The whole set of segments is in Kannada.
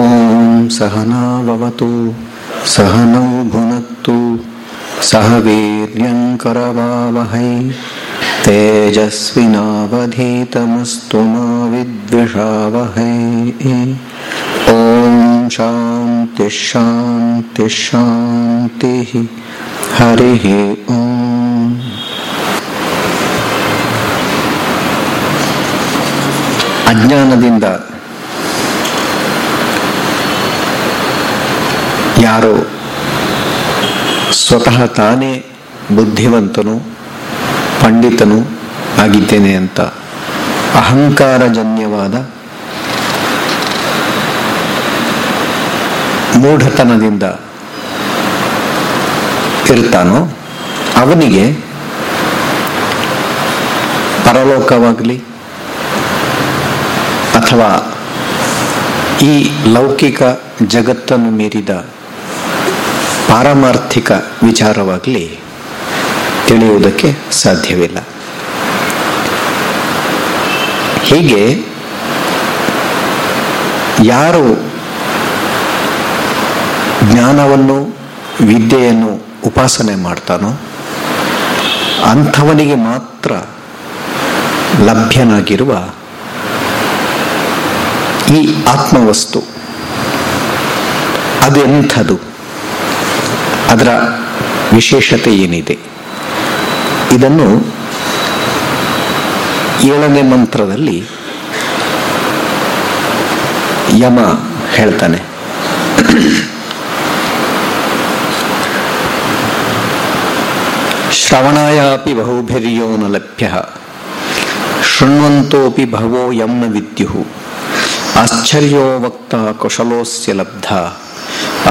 ॐ सहनाववतु सहनौ भुनक्तु सह वीर्यङ्करवावहै तेजस्विनावधीतमस्तु मा विद्विषावहै ॐ शान्तिः शान्तिः शान्तिः हरिः ॐ ಅಜ್ಞಾನದಿಂದ ಯಾರೋ ಸ್ವತಃ ತಾನೇ ಬುದ್ಧಿವಂತನು, ಪಂಡಿತನು ಆಗಿದ್ದೇನೆ ಅಂತ ಅಹಂಕಾರಜನ್ಯವಾದ ಮೂಢತನದಿಂದ ಇರ್ತಾನೋ, ಅವನಿಗೆ ಪರಲೋಕವಾಗಲಿ ಅಥವಾ ಈ ಲೌಕಿಕ ಜಗತ್ತನ್ನು ಮೀರಿದ ಪಾರಮಾರ್ಥಿಕ ವಿಚಾರವಾಗಲಿ ತಿಳಿಯುವುದಕ್ಕೆ ಸಾಧ್ಯವಿಲ್ಲ. ಹೀಗೆ ಯಾರು ಜ್ಞಾನವನ್ನು, ವಿದ್ಯೆಯನ್ನು ಉಪಾಸನೆ ಮಾಡ್ತಾನೋ ಅಂಥವನಿಗೆ ಮಾತ್ರ ಲಭ್ಯನಾಗಿರುವ ಈ ಆತ್ಮವಸ್ತು ಅದೆಂಥದು? ಅದರ ವಿಶೇಷತೆ ಏನಿದೆ? ಇದನ್ನು ಏಳನೇ ಮಂತ್ರದಲ್ಲಿ ಯಮ ಹೇಳ್ತಾನೆ. ಶ್ರವಣಾಯಾಪಿ ಬಹುಭಿರ್ಯೋ ನ ಲಭ್ಯ, ಶೃಣ್ವಂತೋಪಿ ಭವೋ ಯಂ ನ ವಿದ್ಯು ಆಶ್ಚರ್ಯೋ ವಕ್ತ ಕುಶಲೋಸ್ಯ ಲಬ್ಧ.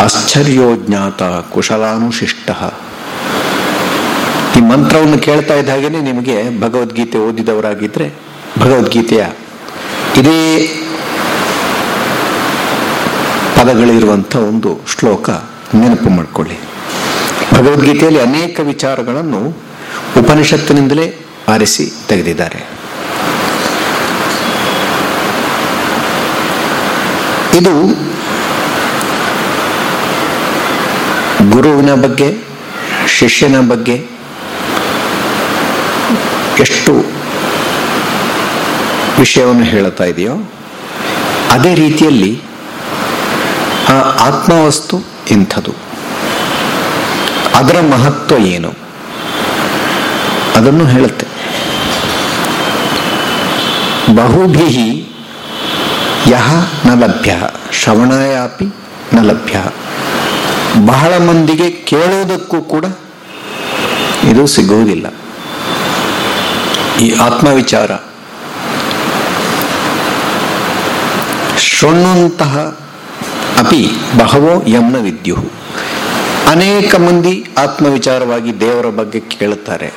ಆಶ್ಚರ್ಯೋ ಜ್ಞಾತ ಕುಶಲಾನುಶಿಷ್ಟ. ಈ ಮಂತ್ರವನ್ನು ಕೇಳ್ತಾ ಇದ್ದ ಹಾಗೇನೆ ನಿಮಗೆ ಭಗವದ್ಗೀತೆ ಓದಿದವರಾಗಿದ್ರೆ ಭಗವದ್ಗೀತೆಯ ಇದೇ ಪದಗಳಿರುವಂಥ ಒಂದು ಶ್ಲೋಕ ನೆನಪು ಮಾಡಿಕೊಳ್ಳಿ. ಭಗವದ್ಗೀತೆಯಲ್ಲಿ ಅನೇಕ ವಿಚಾರಗಳನ್ನು ಉಪನಿಷತ್ತಿನಿಂದಲೇ ಆರಿಸಿ ತೆಗೆದಿದ್ದಾರೆ. ಇದು ಗುರುವಿನ ಬಗ್ಗೆ, ಶಿಷ್ಯನ ಬಗ್ಗೆ ಎಷ್ಟು ವಿಷಯವನ್ನು ಹೇಳುತ್ತಾ ಇದೆಯೋ, ಅದೇ ರೀತಿಯಲ್ಲಿ ಆ ಆತ್ಮವಸ್ತು ಇಂಥದು. ಅದರ ಮಹತ್ವ ಏನು? ಅದನ್ನು ಹೇಳುತ್ತೆ. ಬಹುಭಿ ಯಹ ನ ಲಭ್ಯ, ಶ್ರವಣಾಯಾಪಿ ನ ಲಭ್ಯ. ಬಹಳ ಮಂದಿಗೆ ಕೇಳೋದಕ್ಕೂ ಕೂಡ ಇದು ಸಿಗುವುದಿಲ್ಲ. ಈ ಆತ್ಮವಿಚಾರ ಶೃಣ್ಣುವಂತಹ ಅಪಿ ಬಹವೋ ಯಮ್ನ ವಿದ್ಯು ಅನೇಕ ಮಂದಿ ಆತ್ಮವಿಚಾರವಾಗಿ ದೇವರ ಬಗ್ಗೆ ಕೇಳುತ್ತಾರೆ.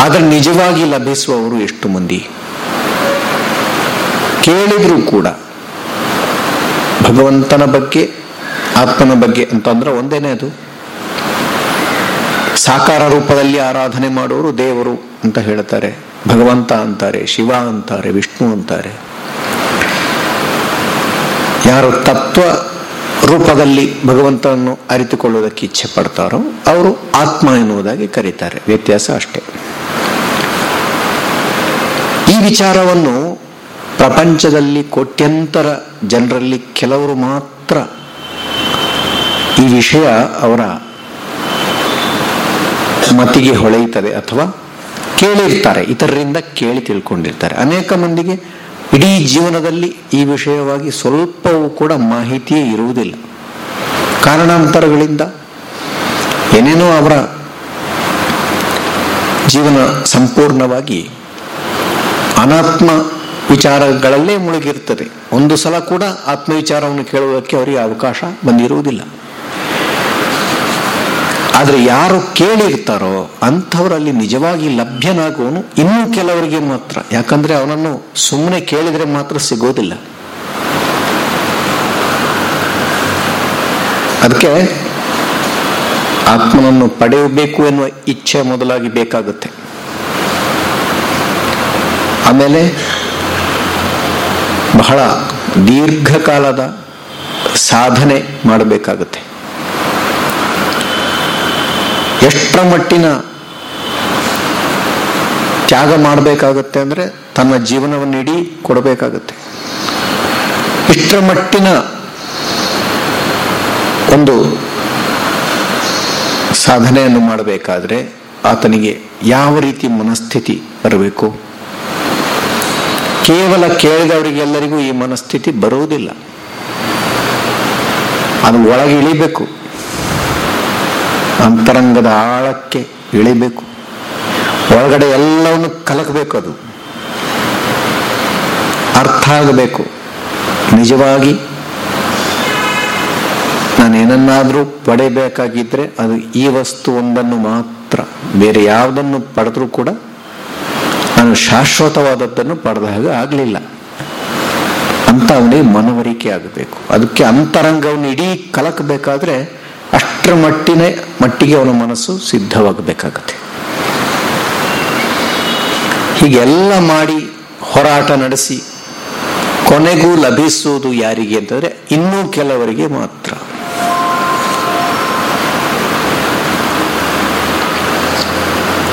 ಆದರೆ ನಿಜವಾಗಿ ಲಭಿಸುವವರು ಎಷ್ಟು ಮಂದಿ? ಕೇಳಿದರೂ ಕೂಡ ಭಗವಂತನ ಬಗ್ಗೆ ಆತ್ಮನ ಬಗ್ಗೆ ಅಂತಂದ್ರೆ ಒಂದೇನೇ ಅದು. ಸಾಕಾರ ರೂಪದಲ್ಲಿ ಆರಾಧನೆ ಮಾಡುವರು ದೇವರು ಅಂತ ಹೇಳ್ತಾರೆ. ಭಗವಂತ ಅಂತಾರೆ, ಶಿವ ಅಂತಾರೆ, ವಿಷ್ಣು ಅಂತಾರೆ. ಯಾರು ತತ್ವ ರೂಪದಲ್ಲಿ ಭಗವಂತನನ್ನು ಅರಿತುಕೊಳ್ಳುವುದಕ್ಕೆ ಇಚ್ಛೆ ಪಡ್ತಾರೋ ಅವರು ಆತ್ಮ ಎನ್ನುವುದಾಗಿ ಕರೀತಾರೆ. ವ್ಯತ್ಯಾಸ ಅಷ್ಟೇ. ಈ ವಿಚಾರವನ್ನು ಪ್ರಪಂಚದಲ್ಲಿ ಕೋಟ್ಯಂತರ ಜನರಲ್ಲಿ ಕೆಲವರು ಮಾತ್ರ ಈ ವಿಷಯ ಅವರ ಮತಿಗೆ ಹೊಳೆಯುತ್ತದೆ ಅಥವಾ ಕೇಳಿರ್ತಾರೆ, ಇತರರಿಂದ ಕೇಳಿ ತಿಳ್ಕೊಂಡಿರ್ತಾರೆ. ಅನೇಕ ಮಂದಿಗೆ ಇಡೀ ಜೀವನದಲ್ಲಿ ಈ ವಿಷಯವಾಗಿ ಸ್ವಲ್ಪವೂ ಕೂಡ ಮಾಹಿತಿಯೇ ಇರುವುದಿಲ್ಲ. ಕಾರಣಾಂತರಗಳಿಂದ ಏನೇನೋ ಅವರ ಜೀವನ ಸಂಪೂರ್ಣವಾಗಿ ಅನಾತ್ಮ ವಿಚಾರಗಳಲ್ಲೇ ಮುಳುಗಿರ್ತದೆ. ಒಂದು ಸಲ ಕೂಡ ಆತ್ಮವಿಚಾರವನ್ನು ಕೇಳುವುದಕ್ಕೆ ಅವರಿಗೆ ಅವಕಾಶ ಬಂದಿರುವುದಿಲ್ಲ. ಆದರೆ ಯಾರು ಕೇಳಿರ್ತಾರೋ ಅಂಥವರಲ್ಲಿ ನಿಜವಾಗಿ ಲಭ್ಯನಾಗುವನು ಇನ್ನೂ ಕೆಲವರಿಗೆ ಮಾತ್ರ. ಯಾಕಂದ್ರೆ ಅವನನ್ನು ಸುಮ್ಮನೆ ಕೇಳಿದ್ರೆ ಮಾತ್ರ ಸಿಗೋದಿಲ್ಲ. ಅದಕ್ಕೆ ಆತ್ಮನನ್ನು ಪಡೆಯಬೇಕು ಎನ್ನುವ ಇಚ್ಛೆ ಮೊದಲಾಗಿ ಬೇಕಾಗುತ್ತೆ. ಆಮೇಲೆ ಬಹಳ ದೀರ್ಘಕಾಲದ ಸಾಧನೆ ಮಾಡಬೇಕಾಗುತ್ತೆ. ಎಷ್ಟರ ಮಟ್ಟಿನ ತ್ಯಾಗ ಮಾಡಬೇಕಾಗುತ್ತೆ ಅಂದರೆ ತನ್ನ ಜೀವನವನ್ನು ಇಡೀ ಕೊಡಬೇಕಾಗುತ್ತೆ. ಇಷ್ಟರ ಮಟ್ಟಿನ ಒಂದು ಸಾಧನೆಯನ್ನು ಮಾಡಬೇಕಾದ್ರೆ ಆತನಿಗೆ ಯಾವ ರೀತಿ ಮನಸ್ಥಿತಿ ಬರಬೇಕು? ಕೇವಲ ಕೇಳಿದವರಿಗೆಲ್ಲರಿಗೂ ಈ ಮನಸ್ಥಿತಿ ಬರುವುದಿಲ್ಲ. ಅದು ಒಳಗೆ ಇಳಿಬೇಕು. ಅಂತರಂಗದ ಆಳಕ್ಕೆ ಇಳಿಬೇಕು. ಒಳಗಡೆ ಎಲ್ಲವನ್ನು ಕಲಕಬೇಕು ಅದು. ಅರ್ಥ ಆಗಬೇಕು. ನಿಜವಾಗಿ ನಾನು ಏನನ್ನಾದರೂ ಪಡೆಯಬೇಕಾಗಿದ್ರೆ ಅದು ಈ ವಸ್ತು ಒಂದನ್ನು ಮಾತ್ರ. ಬೇರೆ ಯಾವುದನ್ನು ಪಡೆದರೂ ಕೂಡ ನಾನು ಶಾಶ್ವತವಾದದ್ದನ್ನು ಪಡೆದ ಹಾಗೆ ಆಗಲಿಲ್ಲ. ಅಂತ ಅವನಿಗೆ ಮನವರಿಕೆ ಆಗಬೇಕು. ಅದಕ್ಕೆ ಅಂತರಂಗವನ್ನು ಇಡೀ ಕಲಕಬೇಕಾದ್ರೆ ಅಷ್ಟರ ಮಟ್ಟಿನ ಮಟ್ಟಿಗೆ ಅವನ ಮನಸ್ಸು ಸಿದ್ಧವಾಗಬೇಕಾಗತ್ತೆ. ಹೀಗೆಲ್ಲ ಮಾಡಿ ಹೋರಾಟ ನಡೆಸಿ ಕೊನೆಗೂ ಲಭಿಸುವುದು ಯಾರಿಗೆ ಅಂತಂದ್ರೆ ಇನ್ನೂ ಕೆಲವರಿಗೆ ಮಾತ್ರ.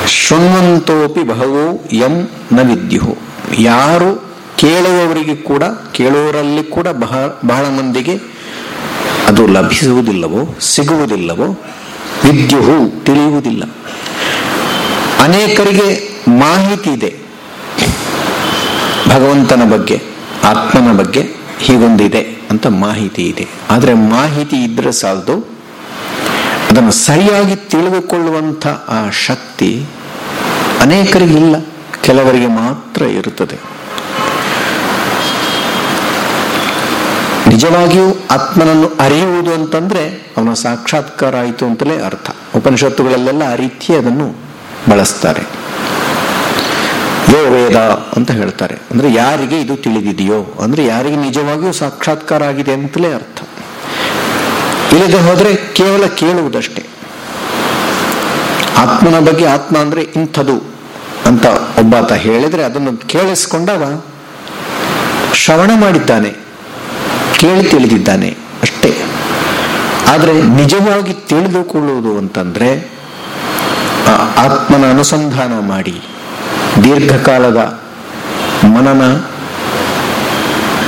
ಶೃಣ್ವಂತೋಪಿ ಬಹವೋ ಯಂ ನ ವಿದ್ಯು ಯಾರು ಕೇಳುವವರಿಗೆ ಕೂಡ ಕೇಳುವವರಲ್ಲಿ ಕೂಡ ಬಹಳ ಬಹಳ ಮಂದಿಗೆ ಅದು ಲಭಿಸುವುದಿಲ್ಲವೋ, ಸಿಗುವುದಿಲ್ಲವೋ, ವಿದ್ಯುಹು ತಿಳಿಯುವುದಿಲ್ಲ. ಅನೇಕರಿಗೆ ಮಾಹಿತಿ ಇದೆ. ಭಗವಂತನ ಬಗ್ಗೆ, ಆತ್ಮನ ಬಗ್ಗೆ ಹೀಗೊಂದಿದೆ ಅಂತ ಮಾಹಿತಿ ಇದೆ. ಆದರೆ ಮಾಹಿತಿ ಇದ್ರೆ ಸಾಲದು. ಅದನ್ನು ಸರಿಯಾಗಿ ತಿಳಿದುಕೊಳ್ಳುವಂಥ ಆ ಶಕ್ತಿ ಅನೇಕರಿಗಿಲ್ಲ, ಕೆಲವರಿಗೆ ಮಾತ್ರ ಇರುತ್ತದೆ. ನಿಜವಾಗಿಯೂ ಆತ್ಮನನ್ನು ಅರಿಯುವುದು ಅಂತಂದ್ರೆ ಅವನ ಸಾಕ್ಷಾತ್ಕಾರ ಆಯಿತು ಅಂತಲೇ ಅರ್ಥ. ಉಪನಿಷತ್ತುಗಳಲ್ಲೆಲ್ಲ ಆ ರೀತಿ ಅದನ್ನು ಬಳಸ್ತಾರೆ. ಯೋ ವೇದ ಅಂತ ಹೇಳ್ತಾರೆ. ಅಂದ್ರೆ ಯಾರಿಗೆ ಇದು ತಿಳಿದಿದೆಯೋ, ಅಂದ್ರೆ ಯಾರಿಗೆ ನಿಜವಾಗಿಯೂ ಸಾಕ್ಷಾತ್ಕಾರ ಆಗಿದೆ ಅಂತಲೇ ಅರ್ಥ. ಇಲ್ಲದೆ ಹೋದ್ರೆ ಕೇವಲ ಕೇಳುವುದಷ್ಟೇ. ಆತ್ಮನ ಬಗ್ಗೆ ಆತ್ಮ ಅಂದ್ರೆ ಇಂಥದು ಅಂತ ಒಬ್ಬಾತ ಹೇಳಿದ್ರೆ ಅದನ್ನು ಕೇಳಿಸ್ಕೊಂಡವ ಶ್ರವಣ ಮಾಡಿದ್ದಾನೆ. ಕೇಳಿ ತಿಳಿದಿದ್ದಾನೆ ಅಷ್ಟೇ. ಆದರೆ ನಿಜವಾಗಿ ತಿಳಿದುಕೊಳ್ಳುವುದು ಅಂತಂದರೆ ಆತ್ಮನ ಅನುಸಂಧಾನ ಮಾಡಿ, ದೀರ್ಘಕಾಲದ ಮನನ,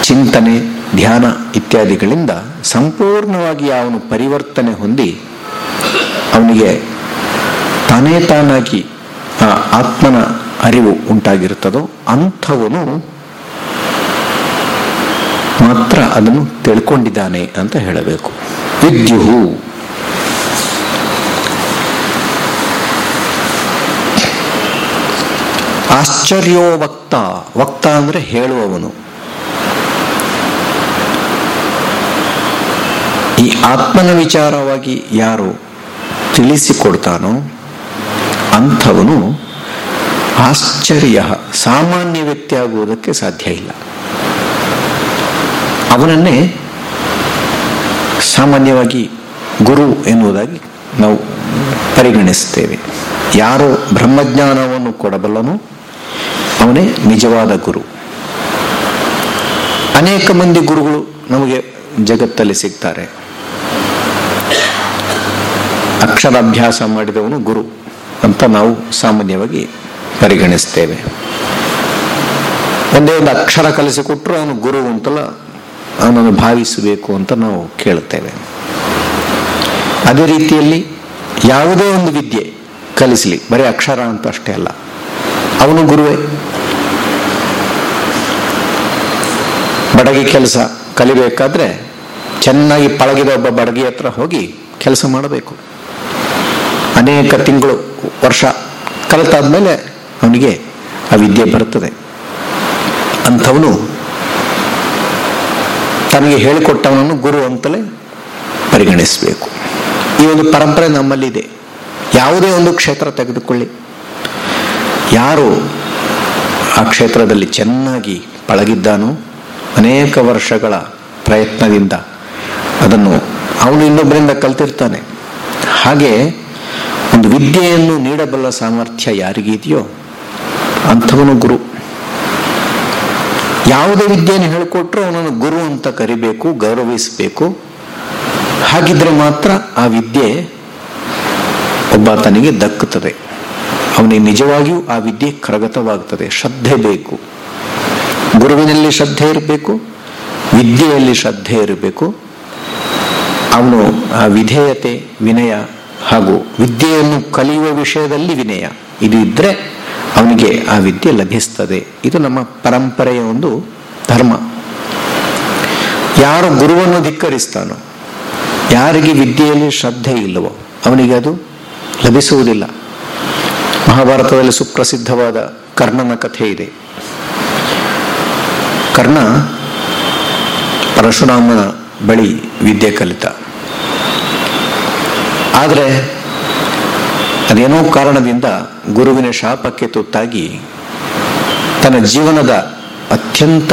ಚಿಂತನೆ, ಧ್ಯಾನ ಇತ್ಯಾದಿಗಳಿಂದ ಸಂಪೂರ್ಣವಾಗಿ ಅವನು ಪರಿವರ್ತನೆ ಹೊಂದಿ, ಅವನಿಗೆ ತಾನೇ ತಾನಾಗಿ ಆತ್ಮನ ಅರಿವು ಉಂಟಾಗಿರುತ್ತದೋ ಅಂಥವನು ಮಾತ್ರ ಅದನ್ನು ತಿಳ್ಕೊಂಡಿದ್ದಾನೆ ಅಂತ ಹೇಳಬೇಕು. ವಿದ್ಯುಹು. ಆಶ್ಚರ್ಯೋ ವಕ್ತ. ವಕ್ತ ಅಂದ್ರೆ ಹೇಳುವವನು. ಈ ಆತ್ಮನ ವಿಚಾರವಾಗಿ ಯಾರು ತಿಳಿಸಿಕೊಡ್ತಾನೋ ಅಂಥವನು ಆಶ್ಚರ್ಯ, ಸಾಮಾನ್ಯ ವ್ಯಕ್ತಿ ಆಗುವುದಕ್ಕೆ ಸಾಧ್ಯ ಇಲ್ಲ. ಅವನನ್ನೇ ಸಾಮಾನ್ಯವಾಗಿ ಗುರು ಎನ್ನುವುದಾಗಿ ನಾವು ಪರಿಗಣಿಸ್ತೇವೆ ಯಾರು ಬ್ರಹ್ಮಜ್ಞಾನವನ್ನು ಕೊಡಬಲ್ಲನೋ ಅವನೇ ನಿಜವಾದ ಗುರು. ಅನೇಕ ಮಂದಿ ಗುರುಗಳು ನಮಗೆ ಜಗತ್ತಲ್ಲಿ ಸಿಗ್ತಾರೆ. ಅಕ್ಷರಾಭ್ಯಾಸ ಮಾಡಿದವನು ಗುರು ಅಂತ ನಾವು ಸಾಮಾನ್ಯವಾಗಿ ಪರಿಗಣಿಸ್ತೇವೆ ಒಂದೇ ಒಂದು ಅಕ್ಷರ ಕಲಿಸಿಕೊಟ್ರು ಅವನು ಗುರು ಅಂತಲ್ಲ ಅವನನ್ನು ಭಾವಿಸಬೇಕು ಅಂತ ನಾವು ಕೇಳುತ್ತೇವೆ. ಅದೇ ರೀತಿಯಲ್ಲಿ ಯಾವುದೇ ಒಂದು ವಿದ್ಯೆ ಕಲಿಸಲಿ, ಬರೀ ಅಕ್ಷರ ಅಂತ ಅಷ್ಟೇ ಅಲ್ಲ, ಅವನು ಗುರುವೇ. ಬಡಗಿ ಕೆಲಸ ಕಲಿಬೇಕಾದ್ರೆ ಚೆನ್ನಾಗಿ ಪಳಗಿದ ಒಬ್ಬ ಬಡಗಿ ಹತ್ರ ಹೋಗಿ ಕೆಲಸ ಮಾಡಬೇಕು. ಅನೇಕ ತಿಂಗಳು, ವರ್ಷ ಕಲಿತಾದ್ಮೇಲೆ ಅವನಿಗೆ ಆ ವಿದ್ಯೆ ಬರುತ್ತದೆ ಅಂಥವನು ತನಗೆ ಹೇಳಿಕೊಟ್ಟವನನ್ನು ಗುರು ಅಂತಲೇ ಪರಿಗಣಿಸಬೇಕು. ಈ ಒಂದು ಪರಂಪರೆ ನಮ್ಮಲ್ಲಿದೆ. ಯಾವುದೇ ಒಂದು ಕ್ಷೇತ್ರ ತೆಗೆದುಕೊಳ್ಳಿ. ಯಾರು ಆ ಕ್ಷೇತ್ರದಲ್ಲಿ ಚೆನ್ನಾಗಿ ಪಳಗಿದ್ದಾನೋ ಅನೇಕ ವರ್ಷಗಳ ಪ್ರಯತ್ನದಿಂದ ಅದನ್ನು ಅವನು ಇನ್ನೊಬ್ಬರಿಂದ ಕಲ್ತಿರ್ತಾನೆ. ಹಾಗೆ ಒಂದು ವಿದ್ಯೆಯನ್ನು ನೀಡಬಲ್ಲ ಸಾಮರ್ಥ್ಯ ಯಾರಿಗಿದೆಯೋ ಅಂಥವನು ಗುರು. ಯಾವುದೇ ವಿದ್ಯೆಯನ್ನು ಹೇಳಿಕೊಟ್ರು ಅವನನ್ನು ಗುರು ಅಂತ ಕರಿಬೇಕು, ಗೌರವಿಸಬೇಕು. ಹಾಗಿದ್ರೆ ಮಾತ್ರ ಆ ವಿದ್ಯೆ ಒಬ್ಬಾತನಿಗೆ ದಕ್ಕುತ್ತದೆ. ಅವನಿಗೆ ನಿಜವಾಗಿಯೂ ಆ ವಿದ್ಯೆ ಕರಗತವಾಗ್ತದೆ. ಶ್ರದ್ಧೆ ಬೇಕು. ಗುರುವಿನಲ್ಲಿ ಶ್ರದ್ಧೆ ಇರಬೇಕು, ವಿದ್ಯೆಯಲ್ಲಿ ಶ್ರದ್ಧೆ ಇರಬೇಕು. ಅವನು ಆ ವಿಧೇಯತೆ, ವಿನಯ ಹಾಗೂ ವಿದ್ಯೆಯನ್ನು ಕಲಿಯುವ ವಿಷಯದಲ್ಲಿ ವಿನಯ. ಇದು ಇದ್ರೆ ಅವನಿಗೆ ಆ ವಿದ್ಯೆ ಲಭಿಸ್ತದೆ. ಇದು ನಮ್ಮ ಪರಂಪರೆಯ ಒಂದು ಧರ್ಮ. ಯಾರು ಗುರುವನ್ನು ಧಿಕ್ಕರಿಸ್ತಾನೋ, ಯಾರಿಗೆ ವಿದ್ಯೆಯಲ್ಲಿ ಶ್ರದ್ಧೆ ಇಲ್ಲವೋ, ಅವನಿಗೆ ಅದು ಲಭಿಸುವುದಿಲ್ಲ. ಮಹಾಭಾರತದಲ್ಲಿ ಸುಪ್ರಸಿದ್ಧವಾದ ಕರ್ಣನ ಕಥೆ ಇದೆ. ಕರ್ಣ ಪರಶುರಾಮನ ಬಳಿ ವಿದ್ಯೆ ಕಲಿತ. ಆದರೆ ಅದೇನೋ ಕಾರಣದಿಂದ ಗುರುವಿನ ಶಾಪಕ್ಕೆ ತುತ್ತಾಗಿ ತನ್ನ ಜೀವನದ ಅತ್ಯಂತ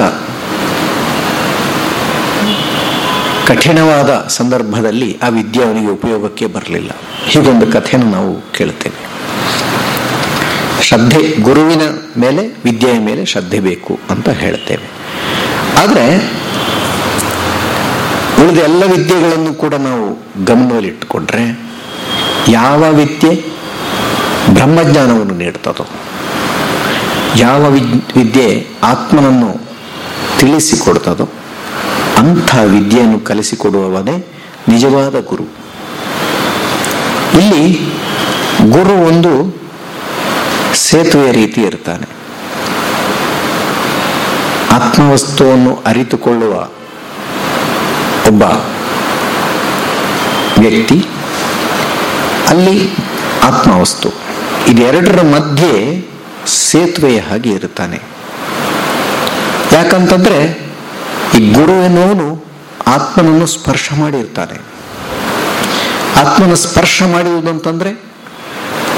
ಕಠಿಣವಾದ ಸಂದರ್ಭದಲ್ಲಿ ಆ ವಿದ್ಯೆ ಅವನಿಗೆ ಉಪಯೋಗಕ್ಕೆ ಬರಲಿಲ್ಲ. ಹೀಗೊಂದು ಕಥೆಯನ್ನು ನಾವು ಕೇಳುತ್ತೇವೆ. ಶ್ರದ್ಧೆ ಗುರುವಿನ ಮೇಲೆ, ವಿದ್ಯೆಯ ಮೇಲೆ ಶ್ರದ್ಧೆ ಬೇಕು ಅಂತ ಹೇಳ್ತೇವೆ ಆದರೆ ಉಳಿದ ಎಲ್ಲ ವಿದ್ಯೆಗಳನ್ನು ಕೂಡ ನಾವು ಗಮನದಲ್ಲಿಟ್ಟುಕೊಂಡ್ರೆ ಯಾವ ವಿದ್ಯೆ ಬ್ರಹ್ಮಜ್ಞಾನವನ್ನು ನೀಡ್ತದೋ. ಯಾವ ವಿದ್ಯೆ ಆತ್ಮನನ್ನು ತಿಳಿಸಿಕೊಡ್ತದೋ ಅಂಥ ವಿದ್ಯೆಯನ್ನು ಕಲಿಸಿಕೊಡುವವನೇ ನಿಜವಾದ ಗುರು. ಇಲ್ಲಿ ಗುರು ಒಂದು ಸೇತುವೆ ರೀತಿ ಇರ್ತಾನೆ. ಆತ್ಮವಸ್ತುವನ್ನು ಅರಿತುಕೊಳ್ಳುವ ಒಬ್ಬ ವ್ಯಕ್ತಿ, ಅಲ್ಲಿ ಆತ್ಮವಸ್ತು. ಇದೆರಡರ ಮಧ್ಯೆ ಸೇತುವೆಯ ಹಾಗೆ ಇರುತ್ತಾನೆ. ಯಾಕಂತಂದ್ರೆ ಈ ಗುರು ಎನ್ನುವನು ಆತ್ಮನನ್ನು ಸ್ಪರ್ಶ ಮಾಡಿರ್ತಾನೆ. ಆತ್ಮನ ಸ್ಪರ್ಶ ಮಾಡಿರುವುದು ಅಂತಂದ್ರೆ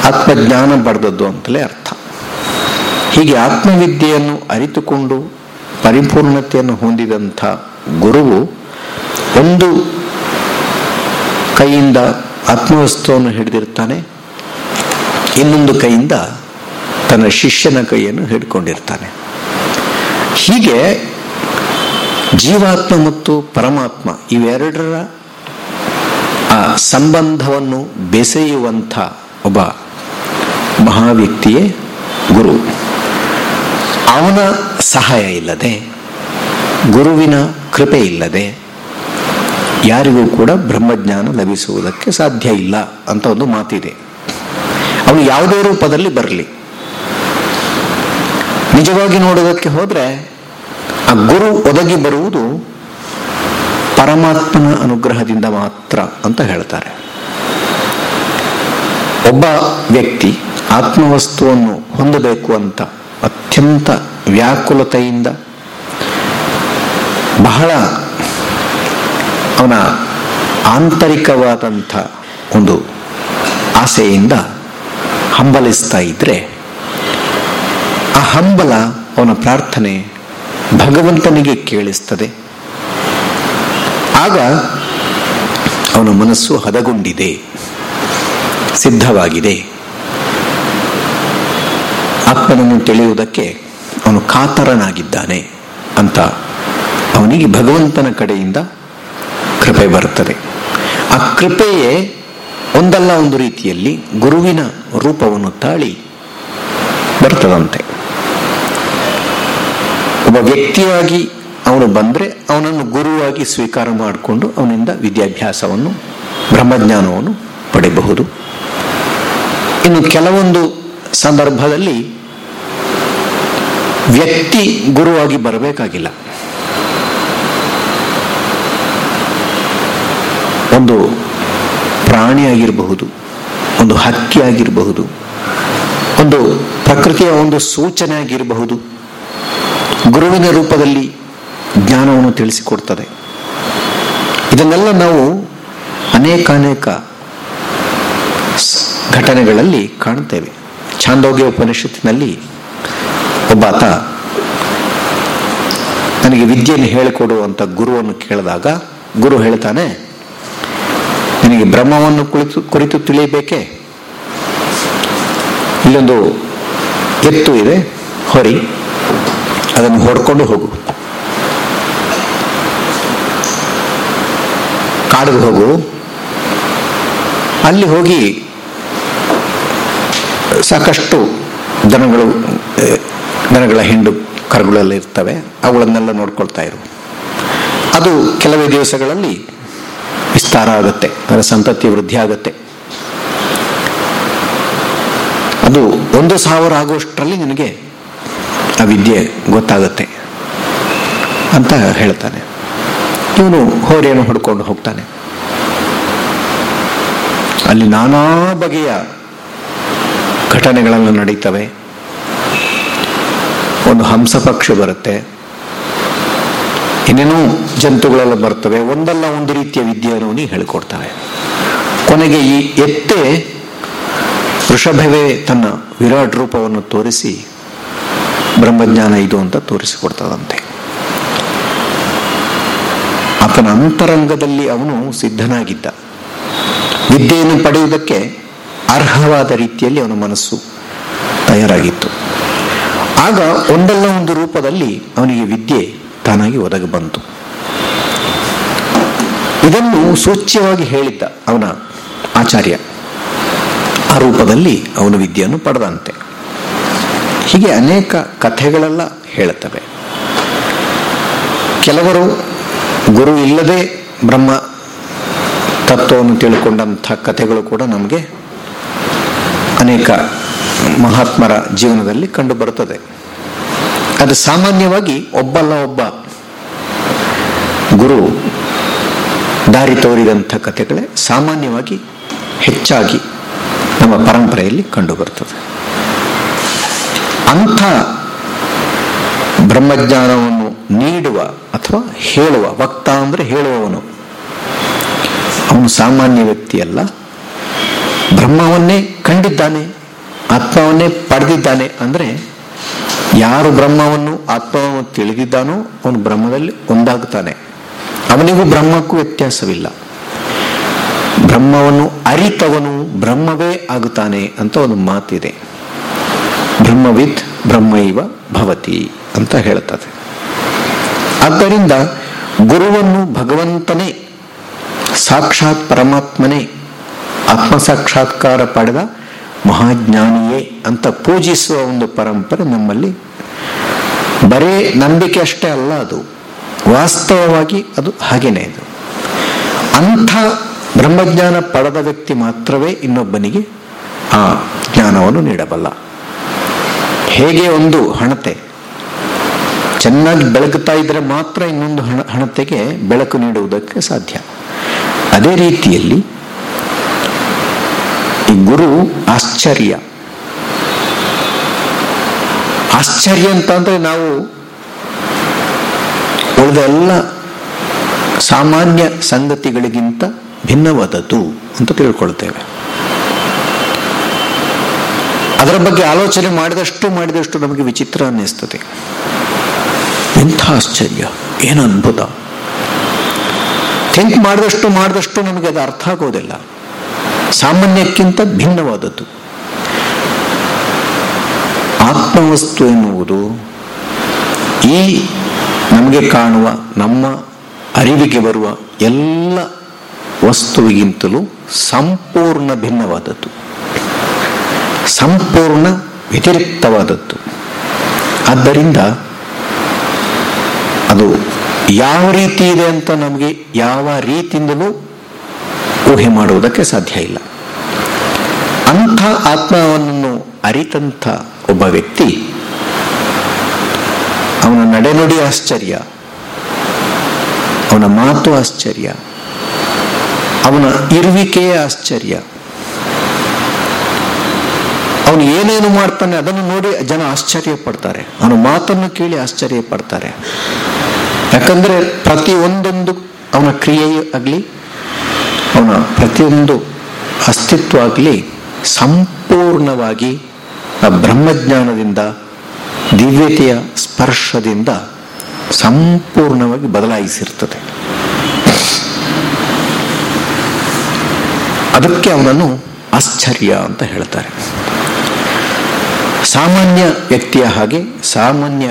ಆತ್ಮಜ್ಞಾನ ಪಡೆದದ್ದು ಅಂತಲೇ ಅರ್ಥ. ಹೀಗೆ ಆತ್ಮವಿದ್ಯೆಯನ್ನು ಅರಿತುಕೊಂಡು ಪರಿಪೂರ್ಣತೆಯನ್ನು ಹೊಂದಿದಂಥ ಗುರುವು ಒಂದು ಕೈಯಿಂದ ಆತ್ಮವಸ್ತುವನ್ನು ಹಿಡಿದಿರ್ತಾನೆ ಇನ್ನೊಂದು ಕೈಯಿಂದ ತನ್ನ ಶಿಷ್ಯನ ಕೈಯನ್ನು ಹಿಡ್ಕೊಂಡಿರ್ತಾನೆ. ಹೀಗೆ ಜೀವಾತ್ಮ ಮತ್ತು ಪರಮಾತ್ಮ ಇವೆರಡರ, ಆ, ಸಂಬಂಧವನ್ನು ಬೆಸೆಯುವಂಥ ಒಬ್ಬ ಮಹಾವ್ಯಕ್ತಿಯೇ ಗುರು. ಅವನ ಸಹಾಯ ಇಲ್ಲದೆ, ಗುರುವಿನ ಕೃಪೆ ಇಲ್ಲದೆ, ಯಾರಿಗೂ ಕೂಡ ಬ್ರಹ್ಮಜ್ಞಾನ ಲಭಿಸುವುದಕ್ಕೆ ಸಾಧ್ಯ ಇಲ್ಲ ಅಂತ ಒಂದು ಮಾತಿದೆ. ಅವನು ಯಾವುದೇ ರೂಪದಲ್ಲಿ ಬರಲಿ. ನಿಜವಾಗಿ ನೋಡೋದಕ್ಕೆ ಹೋದರೆ ಆ ಗುರು ಒದಗಿ ಬರುವುದು ಪರಮಾತ್ಮನ ಅನುಗ್ರಹದಿಂದ ಮಾತ್ರ ಅಂತ ಹೇಳ್ತಾರೆ. ಒಬ್ಬ ವ್ಯಕ್ತಿ ಆತ್ಮವಸ್ತುವನ್ನು ಹೊಂದಬೇಕು ಅಂತ ಅತ್ಯಂತ ವ್ಯಾಕುಲತೆಯಿಂದ ಬಹಳ ಅವನ ಆಂತರಿಕವಾದಂಥ ಒಂದು ಆಸೆಯಿಂದ ಹಂಬಲಿಸ್ತಾ ಇದ್ರೆ ಆ ಹಂಬಲ ಅವನ ಪ್ರಾರ್ಥನೆ ಭಗವಂತನಿಗೆ ಕೇಳಿಸ್ತದೆ. ಆಗ ಅವನ ಮನಸ್ಸು ಹದಗೊಂಡಿದೆ, ಸಿದ್ಧವಾಗಿದೆ. ಆತ್ಮನನ್ನು ತಿಳಿಯುವುದಕ್ಕೆ ಅವನು ಕಾತರನಾಗಿದ್ದಾನೆ ಅಂತ ಅವನಿಗೆ ಭಗವಂತನ ಕಡೆಯಿಂದ ಕೃಪೆ ಬರುತ್ತದೆ ಆ ಕೃಪೆಯೇ ಒಂದಲ್ಲ ಒಂದು ರೀತಿಯಲ್ಲಿ ಗುರುವಿನ ರೂಪವನ್ನು ತಾಳಿ ಬರ್ತದಂತೆ. ಒಬ್ಬ ವ್ಯಕ್ತಿಯಾಗಿ ಅವನು ಬಂದರೆ ಅವನನ್ನು ಗುರುವಾಗಿ ಸ್ವೀಕಾರ ಮಾಡಿಕೊಂಡು ಅವನಿಂದ ವಿದ್ಯಾಭ್ಯಾಸವನ್ನು, ಬ್ರಹ್ಮಜ್ಞಾನವನ್ನು ಪಡೆಯಬಹುದು. ಇನ್ನು ಕೆಲವೊಂದು ಸಂದರ್ಭದಲ್ಲಿ ವ್ಯಕ್ತಿ ಗುರುವಾಗಿ ಬರಬೇಕಾಗಿಲ್ಲ. ಒಂದು ಪ್ರಾಣಿ ಆಗಿರಬಹುದು, ಒಂದು ಹಕ್ಕಿ ಆಗಿರಬಹುದು, ಒಂದು ಪ್ರಕೃತಿಯ ಒಂದು ಸೂಚನೆ ಆಗಿರಬಹುದು, ಗುರುವಿನ ರೂಪದಲ್ಲಿ ಜ್ಞಾನವನ್ನು ತಿಳಿಸಿಕೊಡ್ತದೆ. ಇದನ್ನೆಲ್ಲ ನಾವು ಅನೇಕ ಅನೇಕ ಘಟನೆಗಳಲ್ಲಿ ಕಾಣ್ತೇವೆ ಛಾಂದೋಗ್ಯ ಉಪನಿಷತ್ತಿನಲ್ಲಿ ಒಬ್ಬಾತ ನನಗೆ ವಿದ್ಯೆಯನ್ನು ಹೇಳಿಕೊಡುವಂಥ ಗುರುವನ್ನು ಕೇಳಿದಾಗ, ಗುರು ಹೇಳ್ತಾನೆ ನಿನಗೆ ಬ್ರಹ್ಮವನ್ನು ಕುಳಿತು ಕುರಿತು ತಿಳಿಯಬೇಕೆ? ಇಲ್ಲೊಂದು ಎತ್ತು ಇದೆ, ಹೊರಿ. ಅದನ್ನು ಹೊಡ್ಕೊಂಡು ಹೋಗು. ಕಾಡಿಗೆ ಹೋಗು. ಅಲ್ಲಿ ಹೋಗಿ ಸಾಕಷ್ಟು ದನಗಳು ದನಗಳ ಹಿಂಡು ಕರುಗಳೆಲ್ಲ ಇರ್ತವೆ ಅವುಗಳನ್ನೆಲ್ಲ ನೋಡ್ಕೊಳ್ತಾ ಇರು. ಅದು ಕೆಲವೇ ದಿವಸಗಳಲ್ಲಿ ವಿಸ್ತಾರ ಆಗುತ್ತೆ ಅದರ ಸಂತತಿ ವೃದ್ಧಿ ಆಗುತ್ತೆ. ಅದು ಒಂದು ಸಾವಿರ ಆಗುವಷ್ಟರಲ್ಲಿ ನಿನಗೆ ಆ ವಿದ್ಯೆ ಗೊತ್ತಾಗುತ್ತೆ ಅಂತ ಹೇಳ್ತಾನೆ. ಇವನು ಹೋರಿಯನ್ನು ಹೊಡ್ಕೊಂಡು ಹೋಗ್ತಾನೆ. ಅಲ್ಲಿ ನಾನಾ ಬಗೆಯ ಘಟನೆಗಳನ್ನು ನಡೀತವೆ. ಒಂದು ಹಂಸ ಪಕ್ಷಿ ಬರುತ್ತೆ. ಇನ್ನೇನೋ ಜಂತುಗಳೆಲ್ಲ ಬರ್ತವೆ, ಒಂದಲ್ಲ ಒಂದು ರೀತಿಯ ವಿದ್ಯೆಯನ್ನು ಅವನಿಗೆ ಹೇಳಿಕೊಡ್ತವೆ ಕೊನೆಗೆ ಈ ಎತ್ತೆ ವೃಷಭವೇ ತನ್ನ ವಿರಾಟ್ ರೂಪವನ್ನು ತೋರಿಸಿ, ಬ್ರಹ್ಮಜ್ಞಾನ ಇದು ಅಂತ ತೋರಿಸಿಕೊಡ್ತದಂತೆ. ಆತನ ಅಂತರಂಗದಲ್ಲಿ ಅವನು ಸಿದ್ಧನಾಗಿದ್ದ. ವಿದ್ಯೆಯನ್ನು ಪಡೆಯುವುದಕ್ಕೆ ಅರ್ಹವಾದ ರೀತಿಯಲ್ಲಿ ಅವನ ಮನಸ್ಸು ತಯಾರಾಗಿತ್ತು. ಆಗ ಒಂದಲ್ಲ ಒಂದು ರೂಪದಲ್ಲಿ ಅವನಿಗೆ ವಿದ್ಯೆ ತಾನಾಗಿ ಒದಗಿ ಬಂತು. ಇದನ್ನು ಸೂಚ್ಯವಾಗಿ ಹೇಳಿದ್ದ ಅವನ ಆಚಾರ್ಯ. ಆ ರೂಪದಲ್ಲಿ ಅವನು ವಿದ್ಯೆಯನ್ನು ಪಡೆದಂತೆ. ಹೀಗೆ ಅನೇಕ ಕಥೆಗಳೆಲ್ಲ ಹೇಳುತ್ತವೆ. ಕೆಲವರು ಗುರು ಇಲ್ಲದೆ ಬ್ರಹ್ಮ ತತ್ವವನ್ನು ತಿಳ್ಕೊಂಡಂಥ ಕಥೆಗಳು ಕೂಡ ನಮಗೆ ಅನೇಕ ಮಹಾತ್ಮರ ಜೀವನದಲ್ಲಿ ಕಂಡು ಬರುತ್ತದೆ. ಅದು ಸಾಮಾನ್ಯವಾಗಿ ಒಬ್ಬಲ್ಲ ಒಬ್ಬ ಗುರು ದಾರಿ ತೋರಿದಂಥ ಕಥೆಗಳೇ ಸಾಮಾನ್ಯವಾಗಿ ಹೆಚ್ಚಾಗಿ ನಮ್ಮ ಪರಂಪರೆಯಲ್ಲಿ ಕಂಡು ಬರ್ತದೆ ಅಂಥ ಬ್ರಹ್ಮಜ್ಞಾನವನ್ನು ನೀಡುವ ಅಥವಾ ಹೇಳುವ, ವಕ್ತ ಅಂದ್ರೆ ಹೇಳುವವನು, ಅವನು ಸಾಮಾನ್ಯ ವ್ಯಕ್ತಿಯಲ್ಲ. ಬ್ರಹ್ಮವನ್ನೇ ಕಂಡಿದ್ದಾನೆ, ಆತ್ಮವನ್ನೇ ಪಡೆದಿದ್ದಾನೆ ಅಂದ್ರೆ ಯಾರು ಬ್ರಹ್ಮವನ್ನು, ಆತ್ಮವನ್ನು ತಿಳಿದಿದ್ದಾನೋ ಅವನು ಬ್ರಹ್ಮದಲ್ಲಿ ಒಂದಾಗ್ತಾನೆ. ಅವನಿಗೂ ಬ್ರಹ್ಮಕ್ಕೂ ವ್ಯತ್ಯಾಸವಿಲ್ಲ. ಬ್ರಹ್ಮವನ್ನು ಅರಿತವನು ಬ್ರಹ್ಮವೇ ಆಗುತ್ತಾನೆ ಅಂತ ಒಂದು ಮಾತಿದೆ. ಬ್ರಹ್ಮವಿದ್ ಬ್ರಹ್ಮೈವ ಭವತಿ ಅಂತ ಹೇಳುತ್ತದೆ ಆದ್ದರಿಂದ ಗುರುವನ್ನು ಭಗವಂತನೇ, ಸಾಕ್ಷಾತ್ ಪರಮಾತ್ಮನೇ ಆತ್ಮ ಸಾಕ್ಷಾತ್ಕಾರ ಪಡೆದ ಮಹಾಜ್ಞಾನಿಯೇ ಅಂತ ಪೂಜಿಸುವ ಒಂದು ಪರಂಪರೆ ನಮ್ಮಲ್ಲಿ ಬರೇ ನಂಬಿಕೆ ಅಷ್ಟೇ ಅಲ್ಲ ಅದು. ವಾಸ್ತವವಾಗಿ ಅದು ಹಾಗೇನೆ ಇದು. ಅಂಥ ಬ್ರಹ್ಮಜ್ಞಾನ ಪಡೆದ ವ್ಯಕ್ತಿ ಮಾತ್ರವೇ ಇನ್ನೊಬ್ಬನಿಗೆ ಆ ಜ್ಞಾನವನ್ನು ನೀಡಬಲ್ಲ. ಹೇಗೆ ಒಂದು ಹಣತೆ? ಚೆನ್ನಾಗಿ ಬೆಳಗುತ್ತಾ ಇದ್ರೆ ಮಾತ್ರ ಇನ್ನೊಂದು ಹಣ, ಹಣತೆಗೆ ಬೆಳಕು ನೀಡುವುದಕ್ಕೆ ಸಾಧ್ಯ. ಅದೇ ರೀತಿಯಲ್ಲಿ ಈ ಗುರು ಆಶ್ಚರ್ಯ. ಆಶ್ಚರ್ಯ ಅಂತ ಅಂದ್ರೆ ನಾವು ಉಳಿದ ಎಲ್ಲ ಸಾಮಾನ್ಯ ಸಂಗತಿಗಳಿಗಿಂತ ಭಿನ್ನವಾದದ್ದು ಅಂತ ತಿಳ್ಕೊಳ್ತೇವೆ. ಅದರ ಬಗ್ಗೆ ಆಲೋಚನೆ ಮಾಡಿದಷ್ಟು ಮಾಡಿದಷ್ಟು ನಮಗೆ ವಿಚಿತ್ರ ಅನ್ನಿಸ್ತದೆ. ಎಂಥ ಆಶ್ಚರ್ಯ, ಏನು ಅದ್ಭುತ. ಥಿಂಕ್ ಮಾಡಿದಷ್ಟು ಮಾಡಿದಷ್ಟು ನಮಗೆ ಅದು ಅರ್ಥ ಆಗೋದಿಲ್ಲ. ಸಾಮಾನ್ಯಕ್ಕಿಂತ ಭಿನ್ನವಾದದ್ದು. ಆತ್ಮವಸ್ತು ಎನ್ನುವುದು ಈ ನಮಗೆ ಕಾಣುವ ನಮ್ಮ ಅರಿವಿಗೆ ಬರುವ ಎಲ್ಲ ವಸ್ತುವಿಗಿಂತಲೂ ಸಂಪೂರ್ಣ ಭಿನ್ನವಾದದ್ದು. ಸಂಪೂರ್ಣ ವ್ಯತಿರಿಕ್ತವಾದದ್ದು. ಆದ್ದರಿಂದ ಅದು ಯಾವ ರೀತಿ ಇದೆ ಅಂತ ನಮಗೆ ಯಾವ ರೀತಿಯಿಂದಲೂ ಊಹೆ ಮಾಡುವುದಕ್ಕೆ ಸಾಧ್ಯ ಇಲ್ಲ. ಅಂಥ ಆತ್ಮವನ್ನು ಅರಿತಂಥ ಒಬ್ಬ ವ್ಯಕ್ತಿ. ಅವನ ನಡೆನುಡಿ ಆಶ್ಚರ್ಯ. ಅವನ ಮಾತು ಆಶ್ಚರ್ಯ. ಅವನ ಇರುವಿಕೆಯ ಆಶ್ಚರ್ಯ. ಅವನು ಏನೇನು ಮಾಡ್ತಾನೆ ಅದನ್ನು ನೋಡಿ ಜನ ಆಶ್ಚರ್ಯ ಪಡ್ತಾರೆ ಅವನ ಮಾತನ್ನು ಕೇಳಿ ಆಶ್ಚರ್ಯ ಪಡ್ತಾರೆ ಯಾಕಂದ್ರೆ ಪ್ರತಿ ಒಂದೊಂದು ಅವನ ಕ್ರಿಯೆಯೂ ಆಗಲಿ, ಅವನ ಪ್ರತಿಯೊಂದು ಅಸ್ತಿತ್ವ ಆಗಲಿ ಸಂಪೂರ್ಣವಾಗಿ ಆ ಬ್ರಹ್ಮಜ್ಞಾನದಿಂದ, ದಿವ್ಯತೆಯ ಸ್ಪರ್ಶದಿಂದ ಸಂಪೂರ್ಣವಾಗಿ ಬದಲಾಯಿಸಿರ್ತದೆ. ಅದಕ್ಕೆ ಅವನನ್ನು ಆಶ್ಚರ್ಯ ಅಂತ ಹೇಳ್ತಾರೆ. ಸಾಮಾನ್ಯ ವ್ಯಕ್ತಿಯ ಹಾಗೆ ಸಾಮಾನ್ಯ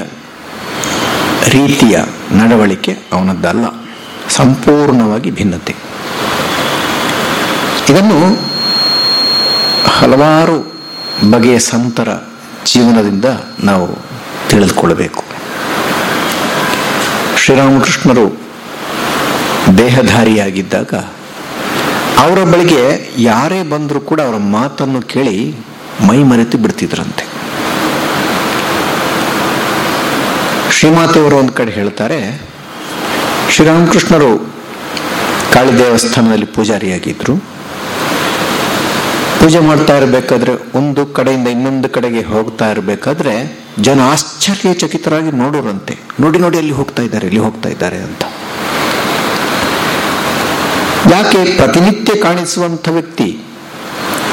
ರೀತಿಯ ನಡವಳಿಕೆ ಅವನದ್ದಲ್ಲ. ಸಂಪೂರ್ಣವಾಗಿ ಭಿನ್ನತೆ. ಇದನ್ನು ಹಲವಾರು ಬಗೆಯ ಸಂತರ ಜೀವನದಿಂದ ನಾವು ತಿಳಿದುಕೊಳ್ಳಬೇಕು. ಶ್ರೀರಾಮಕೃಷ್ಣರು ದೇಹಧಾರಿಯಾಗಿದ್ದಾಗ ಅವರ ಬಳಿಗೆ ಯಾರೇ ಬಂದರೂ ಕೂಡ ಅವರ ಮಾತನ್ನು ಕೇಳಿ ಮೈ ಮರೆತು ಬಿಡ್ತಿದ್ರಂತೆ. ಶ್ರೀಮಾತೆಯವರು ಒಂದು ಕಡೆ ಹೇಳ್ತಾರೆ, ಶ್ರೀರಾಮಕೃಷ್ಣರು ಕಾಳಿ ದೇವಸ್ಥಾನದಲ್ಲಿ ಪೂಜಾರಿಯಾಗಿದ್ರು. ಪೂಜೆ ಮಾಡ್ತಾ ಇರಬೇಕಾದ್ರೆ ಒಂದು ಕಡೆಯಿಂದ ಇನ್ನೊಂದು ಕಡೆಗೆ ಹೋಗ್ತಾ ಇರಬೇಕಾದ್ರೆ ಜನ ಆಶ್ಚರ್ಯಚಕಿತರಾಗಿ ನೋಡೋರಂತೆ. ನೋಡಿ ನೋಡಿ, ಅಲ್ಲಿ ಹೋಗ್ತಾ ಇದ್ದಾರೆ, ಇಲ್ಲಿ ಹೋಗ್ತಾ ಇದ್ದಾರೆ ಅಂತ. ಯಾಕೆ ಪ್ರತಿನಿತ್ಯ ಕಾಣಿಸುವಂಥ ವ್ಯಕ್ತಿ,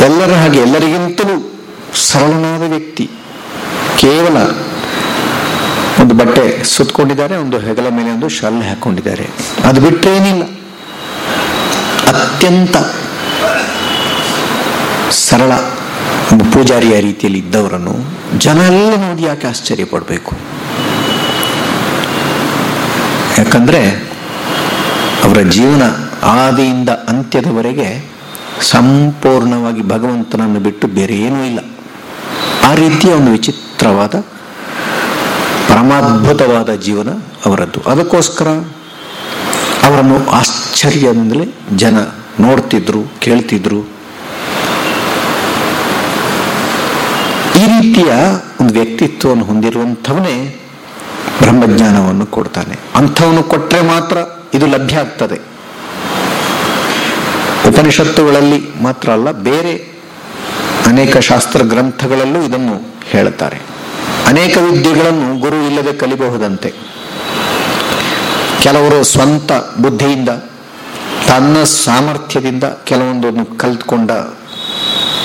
ಎಲ್ಲರ ಹಾಗೆ, ಎಲ್ಲರಿಗಿಂತಲೂ ಸರಳನಾದ ವ್ಯಕ್ತಿ, ಕೇವಲ ಒಂದು ಬಟ್ಟೆ ಸುತ್ತಕೊಂಡಿದ್ದಾರೆ ಒಂದು ಹೆಗಲ ಮೇಲೆ ಒಂದು ಶಾಲೆ ಹಾಕೊಂಡಿದ್ದಾರೆ. ಅದು ಬಿಟ್ಟರೆ ಏನಿಲ್ಲ ಅತ್ಯಂತ ಸರಳ ಒಂದು ಪೂಜಾರಿಯ ರೀತಿಯಲ್ಲಿ ಇದ್ದವರನ್ನು ಜನ ಎಲ್ಲ ನೋಡಿ ಯಾಕೆ ಆಶ್ಚರ್ಯ ಪಡಬೇಕು? ಯಾಕಂದರೆ ಅವರ ಜೀವನ ಆದಿಯಿಂದ ಅಂತ್ಯದವರೆಗೆ ಸಂಪೂರ್ಣವಾಗಿ ಭಗವಂತನನ್ನು ಬಿಟ್ಟು ಬೇರೆ ಏನೂ ಇಲ್ಲ. ಆ ರೀತಿಯ ಒಂದು ವಿಚಿತ್ರವಾದ, ಪರಮಾದ್ಭುತವಾದ ಜೀವನ ಅವರದ್ದು. ಅದಕ್ಕೋಸ್ಕರ ಅವರನ್ನು ಆಶ್ಚರ್ಯದಿಂದಲೇ ಜನ ನೋಡ್ತಿದ್ರು, ಕೇಳ್ತಿದ್ರು. ರೀತಿಯ ಒಂದು ವ್ಯಕ್ತಿತ್ವವನ್ನು ಹೊಂದಿರುವಂಥವನೇ ಬ್ರಹ್ಮಜ್ಞಾನವನ್ನು ಕೊಡ್ತಾನೆ. ಅಂಥವನು ಕೊಟ್ಟರೆ ಮಾತ್ರ ಇದು ಲಭ್ಯ ಆಗ್ತದೆ. ಉಪನಿಷತ್ತುಗಳಲ್ಲಿ ಮಾತ್ರ ಅಲ್ಲ, ಬೇರೆ ಅನೇಕ ಶಾಸ್ತ್ರ ಗ್ರಂಥಗಳಲ್ಲೂ ಇದನ್ನು ಹೇಳುತ್ತಾರೆ ಅನೇಕ ವಿದ್ಯೆಗಳನ್ನು ಗುರು ಇಲ್ಲದೆ ಕಲಿಬಹುದಂತೆ. ಕೆಲವರು ಸ್ವಂತ ಬುದ್ಧಿಯಿಂದ, ತನ್ನ ಸಾಮರ್ಥ್ಯದಿಂದ ಕೆಲವೊಂದನ್ನು ಕಲ್ತ್ಕೊಂಡ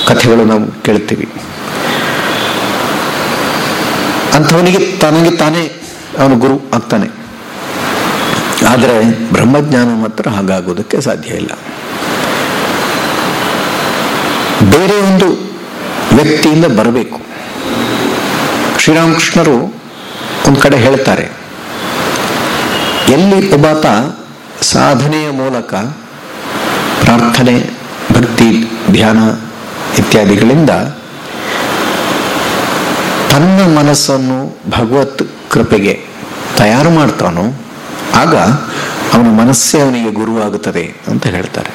ಕಥೆಗಳು ನಾವು ಕೇಳ್ತೀವಿ. ಅಂಥವನಿಗೆ ತನಗೆ ತಾನೇ ಅವನು ಗುರು ಆಗ್ತಾನೆ. ಆದರೆ ಬ್ರಹ್ಮಜ್ಞಾನ ಮಾತ್ರ ಹಾಗಾಗೋದಕ್ಕೆ ಸಾಧ್ಯ ಇಲ್ಲ. ಬೇರೆ ಒಂದು ವ್ಯಕ್ತಿಯಿಂದ ಬರಬೇಕು. ಶ್ರೀರಾಮಕೃಷ್ಣರು ಒಂದು ಕಡೆ ಹೇಳ್ತಾರೆ, ಎಲ್ಲಿ ಒಬ್ಬಾತ ಸಾಧನೆಯ ಮೂಲಕ ಪ್ರಾರ್ಥನೆ, ಭಕ್ತಿ, ಧ್ಯಾನ ಇತ್ಯಾದಿಗಳಿಂದ ತನ್ನ ಮನಸ್ಸನ್ನು ಭಗವತ್ ಕೃಪೆಗೆ ತಯಾರು ಮಾಡ್ತಾನೋ, ಆಗ ಅವನ ಮನಸ್ಸೇ ಅವನಿಗೆ ಗುರುವಾಗುತ್ತದೆ ಅಂತ ಹೇಳ್ತಾರೆ.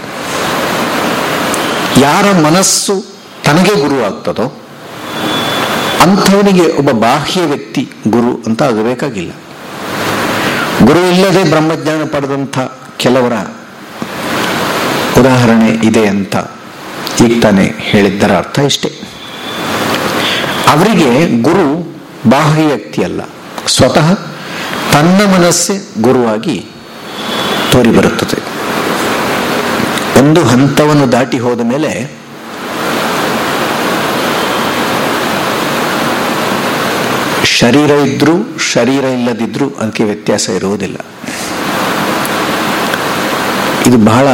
ಯಾರ ಮನಸ್ಸು ತನಗೆ ಗುರು ಆಗ್ತದೋ ಅಂಥವನಿಗೆ ಒಬ್ಬ ಬಾಹ್ಯ ವ್ಯಕ್ತಿ ಗುರು ಅಂತ ಆಗಬೇಕಾಗಿಲ್ಲ. ಗುರು ಇಲ್ಲದೆ ಬ್ರಹ್ಮಜ್ಞಾನ ಪಡೆದಂಥ ಕೆಲವರ ಉದಾಹರಣೆ ಇದೆ ಅಂತ ಈಗ ತಾನೇ ಹೇಳಿದ್ದರ ಅರ್ಥ ಇಷ್ಟೇ. ಅವರಿಗೆ ಗುರು ಬಾಹ್ಯ ವ್ಯಕ್ತಿ ಅಲ್ಲ. ಸ್ವತಃ ತನ್ನ ಮನಸ್ಸೇ ಗುರುವಾಗಿ ತೋರಿಬರುತ್ತದೆ. ಒಂದು ಹಂತವನ್ನು ದಾಟಿ ಹೋದ ಮೇಲೆ ಶರೀರ ಇದ್ರೂ ಶರೀರ ಇಲ್ಲದಿದ್ರೂ ಅದಕ್ಕೆ ವ್ಯತ್ಯಾಸ ಇರುವುದಿಲ್ಲ. ಇದು ಬಹಳ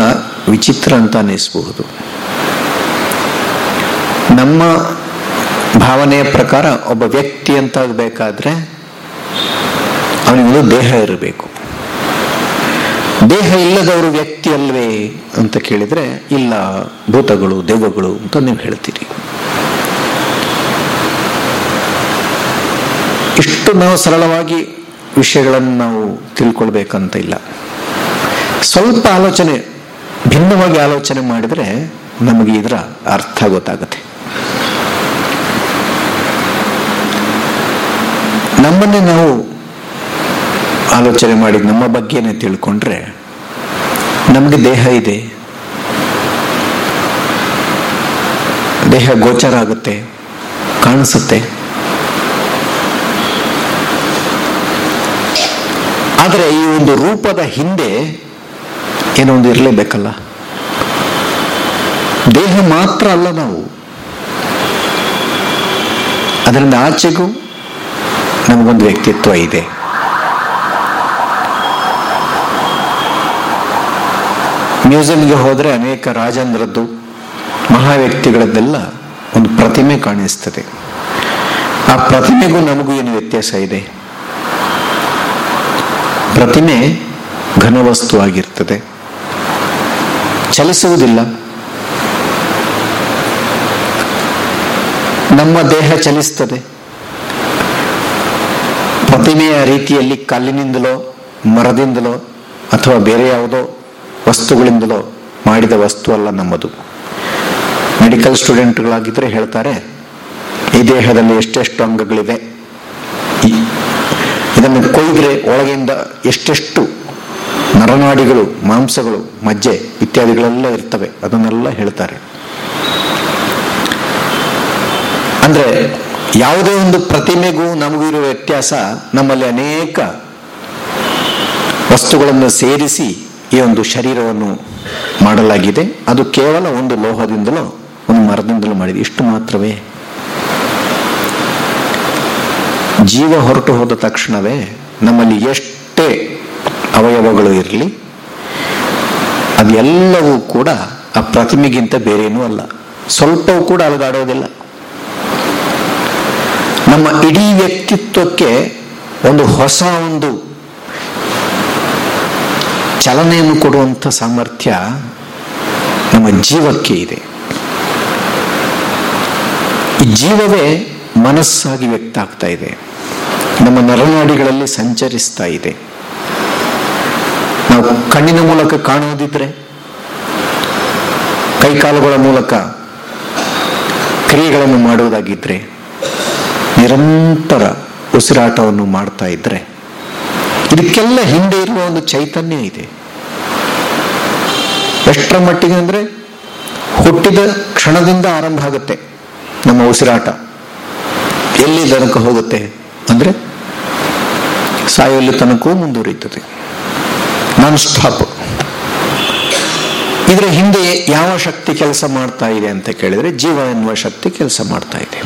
ವಿಚಿತ್ರ ಅಂತ ಅನ್ನಿಸಬಹುದು. ನಮ್ಮ ಭಾವನೆಯ ಪ್ರಕಾರ ಒಬ್ಬ ವ್ಯಕ್ತಿ ಅಂತ ಬೇಕಾದ್ರೆ ಅವನಿಗೊಂದು ದೇಹ ಇರಬೇಕು. ದೇಹ ಇಲ್ಲದವರು ವ್ಯಕ್ತಿ ಅಲ್ವೇ ಅಂತ ಕೇಳಿದ್ರೆ, ಇಲ್ಲ, ಭೂತಗಳು, ದೇವಗಳು ಅಂತ ನೀವು ಹೇಳ್ತೀರಿ. ಇಷ್ಟು ನಾವು ಸರಳವಾಗಿ ವಿಷಯಗಳನ್ನು ನಾವು ತಿಳ್ಕೊಳ್ಬೇಕಂತ ಇಲ್ಲ. ಸ್ವಲ್ಪ ಆಲೋಚನೆ, ಭಿನ್ನವಾಗಿ ಆಲೋಚನೆ ಮಾಡಿದರೆ ನಮಗೆ ಇದರ ಅರ್ಥ ಗೊತ್ತಾಗುತ್ತೆ. ನಮ್ಮನ್ನೇ ನಾವು ಆಲೋಚನೆ ಮಾಡಿ ನಮ್ಮ ಬಗ್ಗೆನೇ ತಿಳ್ಕೊಂಡ್ರೆ ನಮಗೆ ದೇಹ ಇದೆ. ದೇಹ ಗೋಚರ ಆಗುತ್ತೆ, ಕಾಣಿಸುತ್ತೆ. ಆದರೆ ಈ ಒಂದು ರೂಪದ ಹಿಂದೆ ಏನೋ ಒಂದು ಇರಲೇಬೇಕಲ್ಲ? ದೇಹ ಮಾತ್ರ ಅಲ್ಲ ನಾವು. ಅದರಿಂದ ಆಚೆಗೂ ನಮಗೊಂದು ವ್ಯಕ್ತಿತ್ವ ಇದೆ. ಮ್ಯೂಸಿಯಂಗೆ ಹೋದರೆ ಅನೇಕ ರಾಜೇಂದ್ರದ್ದು ಮಹಾ ವ್ಯಕ್ತಿಗಳದ್ದೆಲ್ಲ ಒಂದು ಪ್ರತಿಮೆ ಕಾಣಿಸ್ತದೆ. ಆ ಪ್ರತಿಮೆಗೂ ನಮಗೂ ಏನು ವ್ಯತ್ಯಾಸ ಇದೆ? ಪ್ರತಿಮೆ ಘನವಸ್ತು ಆಗಿರ್ತದೆ. ಚಲಿಸುವುದಿಲ್ಲ. ನಮ್ಮ ದೇಹ ಚಲಿಸ್ತದೆ. ಪ್ರತಿಮೆಯ ರೀತಿಯಲ್ಲಿ ಕಲ್ಲಿನಿಂದಲೋ, ಮರದಿಂದಲೋ ಅಥವಾ ಬೇರೆ ಯಾವುದೋ ವಸ್ತುಗಳಿಂದಲೋ ಮಾಡಿದ ವಸ್ತು ಅಲ್ಲ ನಮ್ಮದು. ಮೆಡಿಕಲ್ ಸ್ಟೂಡೆಂಟ್ಗಳಾಗಿದ್ದರೆ ಹೇಳ್ತಾರೆ, ಈ ದೇಹದಲ್ಲಿ ಎಷ್ಟೆಷ್ಟು ಅಂಗಗಳಿವೆ? ಇದನ್ನು ಕೊಯ್ದರೆ ಒಳಗಿಂದ ಎಷ್ಟೆಷ್ಟು ನರನಾಡಿಗಳು, ಮಾಂಸಗಳು, ಮಜ್ಜೆ ಇತ್ಯಾದಿಗಳೆಲ್ಲ ಇರ್ತವೆ. ಅದನ್ನೆಲ್ಲ ಹೇಳ್ತಾರೆ. ಅಂದ್ರೆ ಯಾವುದೇ ಒಂದು ಪ್ರತಿಮೆಗೂ ನಮಗೂ ಇರುವ ವ್ಯತ್ಯಾಸ ನಮ್ಮಲ್ಲಿ ಅನೇಕ ವಸ್ತುಗಳನ್ನು ಸೇರಿಸಿ ಈ ಒಂದು ಶರೀರವನ್ನು ಮಾಡಲಾಗಿದೆ. ಅದು ಕೇವಲ ಒಂದು ಲೋಹದಿಂದಲೋ, ಒಂದು ಮರದಿಂದಲೋ ಮಾಡಿದೆ. ಇಷ್ಟು ಮಾತ್ರವೇ. ಜೀವ ಹೊರಟು ಹೋದ ತಕ್ಷಣವೇ ನಮ್ಮಲ್ಲಿ ಎಷ್ಟೇ ಅವಯವಗಳು ಇರಲಿ ಅದೆಲ್ಲವೂ ಕೂಡ ಆ ಪ್ರತಿಮೆಗಿಂತ ಬೇರೇನೂ ಅಲ್ಲ. ಸ್ವಲ್ಪವೂ ಕೂಡ ಅಲಗಾಡೋದಿಲ್ಲ. ನಮ್ಮ ಇಡೀ ವ್ಯಕ್ತಿತ್ವಕ್ಕೆ ಒಂದು ಹೊಸ ಒಂದು ಚಲನೆಯನ್ನು ಕೊಡುವಂಥ ಸಾಮರ್ಥ್ಯ ನಮ್ಮ ಜೀವಕ್ಕೆ ಇದೆ. ಈ ಜೀವವೇ ಮನಸ್ಸಾಗಿ ವ್ಯಕ್ತ ಆಗ್ತಾ ಇದೆ. ನಮ್ಮ ನರನಾಡಿಗಳಲ್ಲಿ ಸಂಚರಿಸ್ತಾ ಇದೆ. ನಾವು ಕಣ್ಣಿನ ಮೂಲಕ ಕಾಣುವುದಿದ್ರೆ ಕೈಕಾಲುಗಳ ಮೂಲಕ ಕ್ರಿಯೆಗಳನ್ನು ಮಾಡುವುದಾಗಿದ್ರೆ ನಿರಂತರ ಉಸಿರಾಟವನ್ನು ಮಾಡ್ತಾ ಇದ್ರೆ ಇದಕ್ಕೆಲ್ಲ ಹಿಂದೆ ಇರುವ ಒಂದು ಚೈತನ್ಯ ಇದೆ. ಎಷ್ಟರ ಮಟ್ಟಿಗೆ ಅಂದ್ರೆ ಹುಟ್ಟಿದ ಕ್ಷಣದಿಂದ ಆರಂಭ ಆಗುತ್ತೆ ನಮ್ಮ ಉಸಿರಾಟ. ಎಲ್ಲಿ ತನಕ ಹೋಗುತ್ತೆ ಅಂದ್ರೆ ಸಾಯುವಲ್ಲಿ ತನಕವೂ ಮುಂದುವರಿಯುತ್ತದೆ. ನಾನ್ ಸ್ಟಾಪ್ ಇದರ ಹಿಂದೆ ಯಾವ ಶಕ್ತಿ ಕೆಲಸ ಮಾಡ್ತಾ ಇದೆ ಅಂತ ಕೇಳಿದ್ರೆ ಜೀವ ಎನ್ನುವ ಶಕ್ತಿ ಕೆಲಸ ಮಾಡ್ತಾ ಇದೆ.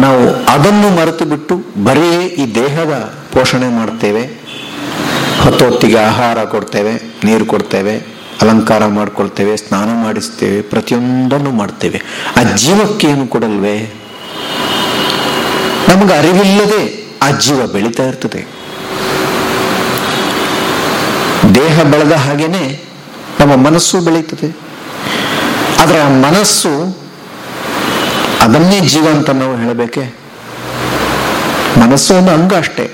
ನಾವು ಅದನ್ನು ಮರೆತು ಬಿಟ್ಟು ಬರೀ ಈ ದೇಹದ ಪೋಷಣೆ ಮಾಡ್ತೇವೆ. ಹೊತ್ತೊತ್ತಿಗೆ ಆಹಾರ ಕೊಡ್ತೇವೆ, ನೀರು ಕೊಡ್ತೇವೆ, ಅಲಂಕಾರ ಮಾಡ್ಕೊಳ್ತೇವೆ, ಸ್ನಾನ ಮಾಡಿಸ್ತೇವೆ, ಪ್ರತಿಯೊಂದನ್ನು ಮಾಡ್ತೇವೆ. ಆ ಜೀವಕ್ಕೆ ಏನು ಕೊಡಲ್ವೇ? ನಮಗೆ ಅರಿವಿಲ್ಲದೆ ಆ ಜೀವ ಬೆಳೀತಾ ಇರ್ತದೆ. ದೇಹ ಬೆಳೆದ ಹಾಗೇನೆ ನಮ್ಮ ಮನಸ್ಸು ಬೆಳೀತದೆ. ಅದರ ಮನಸ್ಸು ಅದನ್ನೇ ಜೀವ ಅಂತ ನಾವು ಹೇಳಬೇಕೆ? ಮನಸ್ಸು ಒಂದು ಅಂಗ ಅಷ್ಟೇ.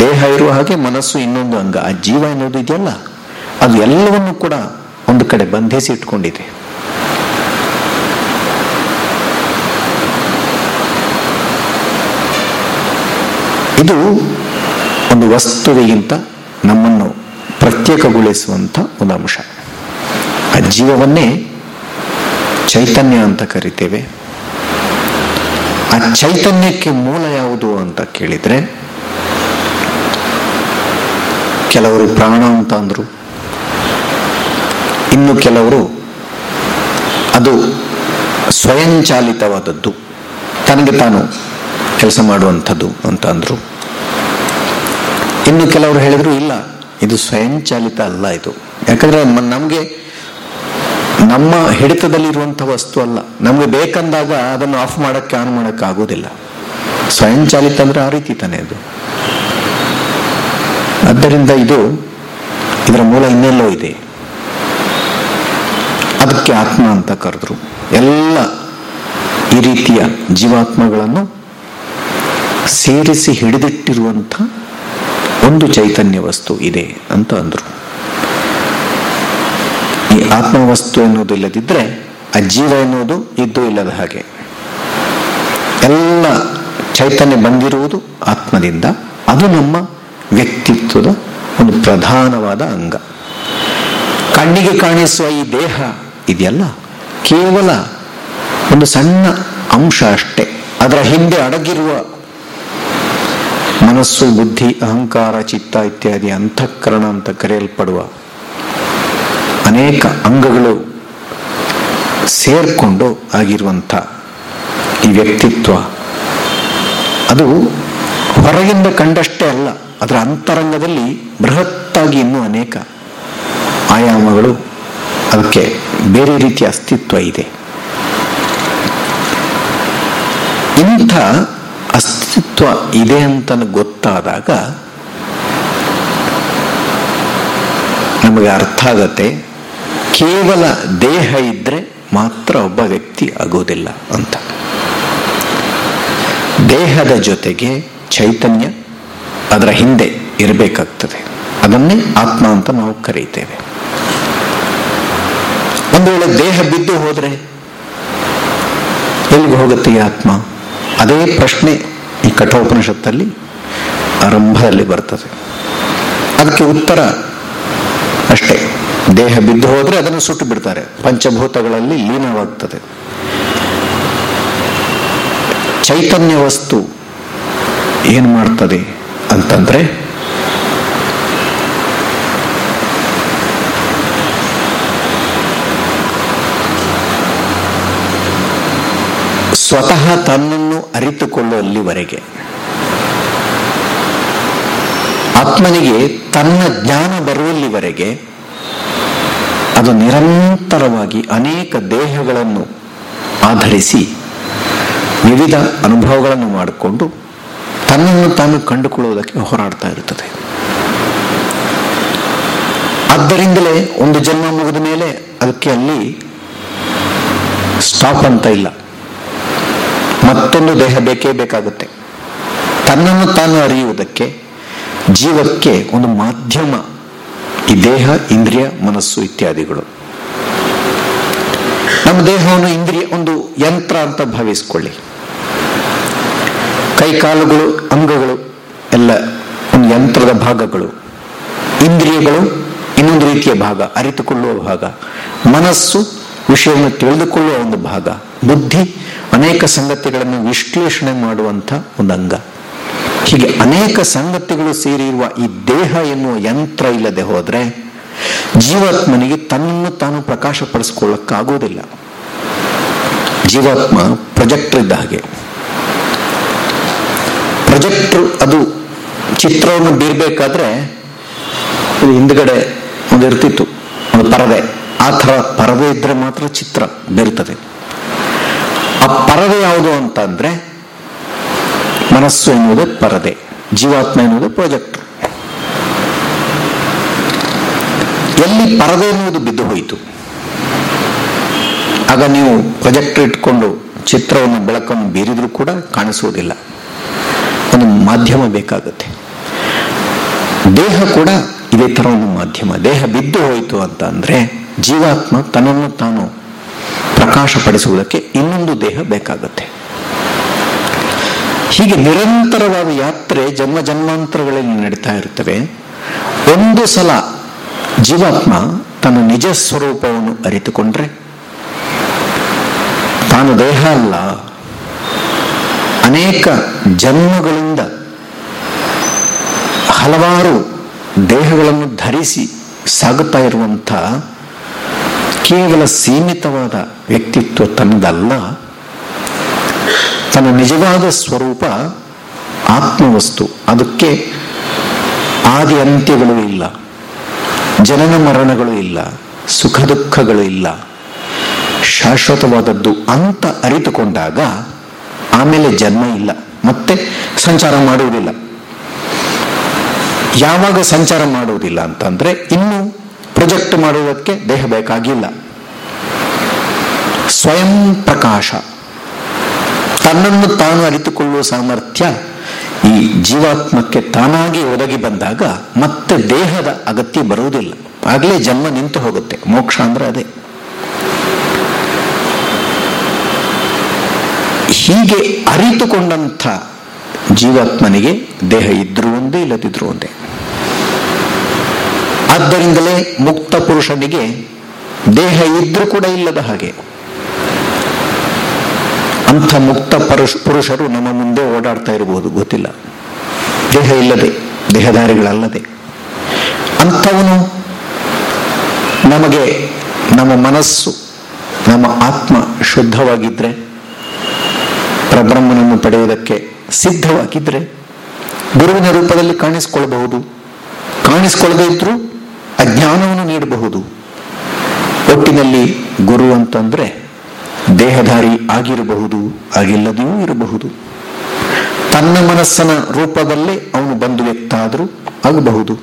ದೇಹ ಇರುವ ಹಾಗೆ ಮನಸ್ಸು ಇನ್ನೊಂದು ಅಂಗ. ಆ ಜೀವ ಎನ್ನುವುದು ಇದೆಯಲ್ಲ? ಅದು ಎಲ್ಲವನ್ನು ಕೂಡ ಒಂದು ಕಡೆ ಬಂಧಿಸಿ ಇಟ್ಕೊಂಡಿದೆ. ಇದು ಒಂದು ವಸ್ತುವಿಗಿಂತ ನಮ್ಮನ್ನು ಪ್ರತ್ಯೇಕಗೊಳಿಸುವಂಥ ಒಂದು ಅಂಶ. ಆ ಜೀವವನ್ನೇ ಚೈತನ್ಯ ಅಂತ ಕರಿತೇವೆ. ಆ ಚೈತನ್ಯಕ್ಕೆ ಮೂಲ ಯಾವುದು ಅಂತ ಕೇಳಿದ್ರೆ, ಕೆಲವರು ಪ್ರಾಣ ಅಂತ ಅಂದರು. ಇನ್ನು ಕೆಲವರು ಅದು ಸ್ವಯಂಚಾಲಿತವಾದದ್ದು. ತನಗೆ ತಾನು ಕೆಲಸ ಮಾಡುವಂಥದ್ದು ಅಂತ ಅಂದರು. ಇನ್ನು ಕೆಲವರು ಹೇಳಿದ್ರು ಇಲ್ಲ, ಇದು ಸ್ವಯಂಚಾಲಿತ ಅಲ್ಲ ಇದು. ಯಾಕಂದ್ರೆ ನಮಗೆ ನಮ್ಮ ಹಿಡಿತದಲ್ಲಿರುವಂಥ ವಸ್ತು ಅಲ್ಲ. ನಮ್ಗೆ ಬೇಕಂದಾಗ ಅದನ್ನು ಆಫ್ ಮಾಡಕ್ಕೆ ಆನ್ ಮಾಡಕ್ಕೆ ಆಗೋದಿಲ್ಲ ಸ್ವಯಂಚಾಲಿತ ಅಂದ್ರೆ ಆ ರೀತಿ ತಾನೇ ಅದು. ಆದ್ದರಿಂದ ಇದು ಇದರ ಮೂಲ ಇನ್ನೆಲ್ಲೋ ಇದೆ. ಅದಕ್ಕೆ ಆತ್ಮ ಅಂತ ಕರೆದ್ರು. ಎಲ್ಲ ಈ ರೀತಿಯ ಜೀವಾತ್ಮಗಳನ್ನು ಸೇರಿಸಿ ಹಿಡಿದಿಟ್ಟಿರುವಂಥ ಒಂದು ಚೈತನ್ಯ ವಸ್ತು ಇದೆ ಅಂತ ಅಂದ್ರು. ಈ ಆತ್ಮವಸ್ತು ಎನ್ನುವುದು ಇಲ್ಲದಿದ್ದರೆ ಆ ಜೀವ ಎನ್ನುವುದು ಇದ್ದು ಇಲ್ಲದ ಹಾಗೆ. ಎಲ್ಲ ಚೈತನ್ಯ ಬಂದಿರುವುದು ಆತ್ಮದಿಂದ. ಅದು ನಮ್ಮ ವ್ಯಕ್ತಿತ್ವದ ಒಂದು ಪ್ರಧಾನವಾದ ಅಂಗ. ಕಣ್ಣಿಗೆ ಕಾಣಿಸುವ ಈ ದೇಹ ಇದೆಯಲ್ಲ? ಕೇವಲ ಒಂದು ಸಣ್ಣ ಅಂಶ ಅಷ್ಟೇ. ಅದರ ಹಿಂದೆ ಅಡಗಿರುವ ಮನಸ್ಸು, ಬುದ್ಧಿ, ಅಹಂಕಾರ, ಚಿತ್ತ ಇತ್ಯಾದಿ, ಅಂತಃಕರಣ ಅಂತ ಕರೆಯಲ್ಪಡುವ ಅನೇಕ ಅಂಗಗಳು ಸೇರ್ಕೊಂಡು ಆಗಿರುವಂಥ ಈ ವ್ಯಕ್ತಿತ್ವ. ಅದು ಹೊರಗಿಂದ ಕಂಡಷ್ಟೇ ಅಲ್ಲ, ಅದರ ಅಂತರಂಗದಲ್ಲಿ ಬೃಹತ್ತಾಗಿ ಇನ್ನೂ ಅನೇಕ ಆಯಾಮಗಳು ಅದಕ್ಕೆ ಬೇರೆ ರೀತಿಯ ಅಸ್ತಿತ್ವ ಇದೆ. ಇಂಥ ಅಸ್ತಿತ್ವ ಇದೆ ಅಂತ ಗೊತ್ತಾದಾಗ ನಮಗೆ ಅರ್ಥ ಆಗತ್ತೆ ಕೇವಲ ದೇಹ ಇದ್ರೆ ಮಾತ್ರ ಒಬ್ಬ ವ್ಯಕ್ತಿ ಆಗೋದಿಲ್ಲ ಅಂತ. ದೇಹದ ಜೊತೆಗೆ ಚೈತನ್ಯ ಅದರ ಹಿಂದೆ ಇರಬೇಕಾಗ್ತದೆ. ಅದನ್ನೇ ಆತ್ಮ ಅಂತ ನಾವು ಕರೀತೇವೆ. ಒಂದು ವೇಳೆ ದೇಹ ಬಿದ್ದು ಹೋದ್ರೆ ಎಲ್ಲಿಗೆ ಹೋಗುತ್ತೆ ಆತ್ಮ? ಅದೇ ಪ್ರಶ್ನೆ ಈ ಕಠೋಪನಿಷತ್ತಲ್ಲಿ ಆರಂಭದಲ್ಲಿ ಬರ್ತದೆ. ಅದಕ್ಕೆ ಉತ್ತರ ಅಷ್ಟೇ. ದೇಹ ಬಿದ್ದು ಹೋದ್ರೆ ಅದನ್ನು ಸುಟ್ಟು ಬಿಡ್ತಾರೆ. ಪಂಚಭೂತಗಳಲ್ಲಿ ಲೀನವಾಗ್ತದೆ. ಚೈತನ್ಯ ವಸ್ತು ಏನು ಮಾಡ್ತದೆ ಅಂತಂದ್ರೆ ಸ್ವತಃ ತನ್ನನ್ನು ಅರಿತುಕೊಳ್ಳುವಲ್ಲಿವರೆಗೆ. ಆತ್ಮನಿಗೆ ತನ್ನ ಜ್ಞಾನ ಬರುವಲ್ಲಿವರೆಗೆ ಅದು ನಿರಂತರವಾಗಿ ಅನೇಕ ದೇಹಗಳನ್ನು ಆಧರಿಸಿ ವಿವಿಧ ಅನುಭವಗಳನ್ನು ಮಾಡಿಕೊಂಡು ತನ್ನನ್ನು ತಾನು ಕಂಡುಕೊಳ್ಳುವುದಕ್ಕೆ ಹೋರಾಡ್ತಾ ಇರುತ್ತದೆ. ಆದ್ದರಿಂದಲೇ ಒಂದು ಜನ್ಮ ಮುಗಿದ ಮೇಲೆ ಅದಕ್ಕೆ ಅಲ್ಲಿ ಸ್ಟಾಪ್ ಅಂತ ಇಲ್ಲ. ಮತ್ತೊಂದು ದೇಹ ಬೇಕೇ ಬೇಕಾಗುತ್ತೆ. ತನ್ನನ್ನು ತಾನು ಅರಿಯುವುದಕ್ಕೆ, ಜೀವಕ್ಕೆ ಒಂದು ಮಾಧ್ಯಮ ಈ ದೇಹ, ಇಂದ್ರಿಯ, ಮನಸ್ಸು ಇತ್ಯಾದಿಗಳು. ನಮ್ಮ ದೇಹವನ್ನು ಇಂದ್ರಿಯ ಒಂದು ಯಂತ್ರ ಅಂತ ಭಾವಿಸ್ಕೊಳ್ಳಿ. ಕೈಕಾಲುಗಳು ಅಂಗಗಳು, ಎಲ್ಲ ಒಂದು ಯಂತ್ರದ ಭಾಗಗಳು. ಇಂದ್ರಿಯಗಳು ಇನ್ನೊಂದು ರೀತಿಯ ಭಾಗ, ಅರಿತುಕೊಳ್ಳುವ ಭಾಗ. ಮನಸ್ಸು ವಿಷಯವನ್ನು ತಿಳಿದುಕೊಳ್ಳುವ ಒಂದು ಭಾಗ. ಬುದ್ಧಿ ಅನೇಕ ಸಂಗತಿಗಳನ್ನು ವಿಶ್ಲೇಷಣೆ ಮಾಡುವಂಥ ಒಂದು ಅಂಗ. ಹೀಗೆ ಅನೇಕ ಸಂಗತಿಗಳು ಸೇರಿರುವ ಈ ದೇಹ ಎನ್ನುವ ಯಂತ್ರ ಇಲ್ಲದೆ ಹೋದ್ರೆ ಜೀವಾತ್ಮನಿಗೆ ತನ್ನನ್ನು ತಾನು ಪ್ರಕಾಶಪಡಿಸ್ಕೊಳ್ಳಕ್ಕಾಗೋದಿಲ್ಲ. ಜೀವಾತ್ಮ ಪ್ರೊಜೆಕ್ಟರ್ ಇದ್ದ ಹಾಗೆ. ಪ್ರೊಜೆಕ್ಟರ್ ಅದು ಚಿತ್ರವನ್ನು ಬೀರ್ಬೇಕಾದ್ರೆ ಹಿಂದ್ಗಡೆ ಒಂದು ಇರ್ತಿತ್ತು, ಒಂದು ಪರದೆ. ಆ ಥರ ಪರದೆ ಇದ್ರೆ ಮಾತ್ರ ಚಿತ್ರ ಬೀರ್ತದೆ. ಆ ಪರದೆ ಯಾವುದು ಅಂತ ಅಂದ್ರೆ ಮನಸ್ಸು ಎನ್ನುವುದೇ ಪರದೆ, ಜೀವಾತ್ಮ ಎನ್ನುವುದು ಪ್ರಾಜೆಕ್ಟ್ ಎಲ್ಲಿ ಪರದೆ ಎನ್ನುವುದು ಬಿದ್ದು ಹೋಯಿತು? ಆಗ ನೀವು ಪ್ರೊಜೆಕ್ಟರ್ ಇಟ್ಕೊಂಡು ಚಿತ್ರವನ್ನು ಬೆಳಕನ್ನು ಬೀರಿದ್ರೂ ಕೂಡ ಕಾಣಿಸುವುದಿಲ್ಲ. ಒಂದು ಮಾಧ್ಯಮ ಬೇಕಾಗುತ್ತೆ. ದೇಹ ಕೂಡ ಇದೇ ತರ ಒಂದು ಮಾಧ್ಯಮ. ದೇಹ ಬಿದ್ದು ಹೋಯಿತು ಅಂತ ಅಂದ್ರೆ ಜೀವಾತ್ಮ ತನ್ನನ್ನು ತಾನು ಪ್ರಕಾಶಪಡಿಸುವುದಕ್ಕೆ ಇನ್ನೊಂದು ದೇಹ ಬೇಕಾಗುತ್ತೆ. ಹೀಗೆ ನಿರಂತರವಾದ ಯಾತ್ರೆ ಜನ್ಮ ಜನ್ಮಾಂತರಗಳಲ್ಲಿ ನಡೀತಾ ಇರ್ತವೆ. ಒಂದು ಸಲ ಜೀವಾತ್ಮ ತನ್ನ ನಿಜ ಸ್ವರೂಪವನ್ನು ಅರಿತುಕೊಂಡ್ರೆ, ತಾನು ದೇಹ ಅಲ್ಲ, ಅನೇಕ ಜನ್ಮಗಳಿಂದ ಹಲವಾರು ದೇಹಗಳನ್ನು ಧರಿಸಿ ಸಾಗುತ್ತಾ ಇರುವಂಥ ಕೇವಲ ಸೀಮಿತವಾದ ವ್ಯಕ್ತಿತ್ವ ತನ್ನದಲ್ಲ. ತನ್ನ ನಿಜವಾದ ಸ್ವರೂಪ ಆತ್ಮವಸ್ತು. ಅದಕ್ಕೆ ಆದಿ ಅಂತ್ಯಗಳು ಇಲ್ಲ. ಜನನ ಮರಣಗಳು ಇಲ್ಲ. ಸುಖ ದುಃಖಗಳು ಇಲ್ಲ. ಶಾಶ್ವತವಾದದ್ದು ಅಂತ ಅರಿತುಕೊಂಡಾಗ ಆಮೇಲೆ ಜನ್ಮ ಇಲ್ಲ. ಮತ್ತೆ ಸಂಚಾರ ಮಾಡುವುದಿಲ್ಲ. ಯಾವಾಗ ಸಂಚಾರ ಮಾಡುವುದಿಲ್ಲ ಅಂತಂದ್ರೆ ಇನ್ನು ಪ್ರೊಜೆಕ್ಟ್ ಮಾಡುವುದಕ್ಕೆ ದೇಹ ಬೇಕಾಗಿಲ್ಲ. ಸ್ವಯಂ ಪ್ರಕಾಶ. ತನ್ನನ್ನು ತಾನು ಅರಿತುಕೊಳ್ಳುವ ಸಾಮರ್ಥ್ಯ ಈ ಜೀವಾತ್ಮಕ್ಕೆ ತಾನಾಗಿ ಒದಗಿ ಬಂದಾಗ ಮತ್ತೆ ದೇಹದ ಅಗತ್ಯ ಬರುವುದಿಲ್ಲ. ಆಗಲೇ ಜನ್ಮ ನಿಂತು ಹೋಗುತ್ತೆ. ಮೋಕ್ಷ ಅಂದ್ರೆ ಅದೇ. ಹೀಗೆ ಅರಿತುಕೊಂಡಂಥ ಜೀವಾತ್ಮನಿಗೆ ದೇಹ ಇದ್ರೂ ಒಂದೇ, ಇಲ್ಲದಿದ್ರೂ ಒಂದೇ. ಆದ್ದರಿಂದಲೇ ಮುಕ್ತ ಪುರುಷನಿಗೆ ದೇಹ ಇದ್ರೂ ಕೂಡ ಇಲ್ಲದ ಹಾಗೆ. ಅಂಥ ಮುಕ್ತ ಪರುಷ ಪುರುಷರು ನಮ್ಮ ಮುಂದೆ ಓಡಾಡ್ತಾ ಇರಬಹುದು ಗೊತ್ತಿಲ್ಲ. ದೇಹ ಇಲ್ಲದೆ, ದೇಹಧಾರಿಗಳಲ್ಲದೆ. ಅಂಥವನು ನಮಗೆ ನಮ್ಮ ಮನಸ್ಸು, ನಮ್ಮ ಆತ್ಮ ಶುದ್ಧವಾಗಿದ್ರೆ, ಪ್ರಬ್ರಹ್ಮನನ್ನು ಪಡೆಯುವುದಕ್ಕೆ ಸಿದ್ಧವಾಗಿದ್ರೆ, ಗುರುವಿನ ರೂಪದಲ್ಲಿ ಕಾಣಿಸಿಕೊಳ್ಳಬಹುದು. ಕಾಣಿಸಿಕೊಳ್ಳದೇ ಇದ್ರೂ ಅಜ್ಞಾನವನ್ನು ನೀಡಬಹುದು. ಒಟ್ಟಿನಲ್ಲಿ ಗುರು ಅಂತಂದ್ರೆ ದೇಹಧಾರಿ ಆಗಿರಬಹುದು, ಆಗಿಲ್ಲದೆಯೂ ಇರಬಹುದು. ತನ್ನ ಮನಸ್ಸನ ರೂಪದಲ್ಲೇ ಅವನು ಬಂದು ವ್ಯಕ್ತಾದರೂ ಆಗಬಹುದು.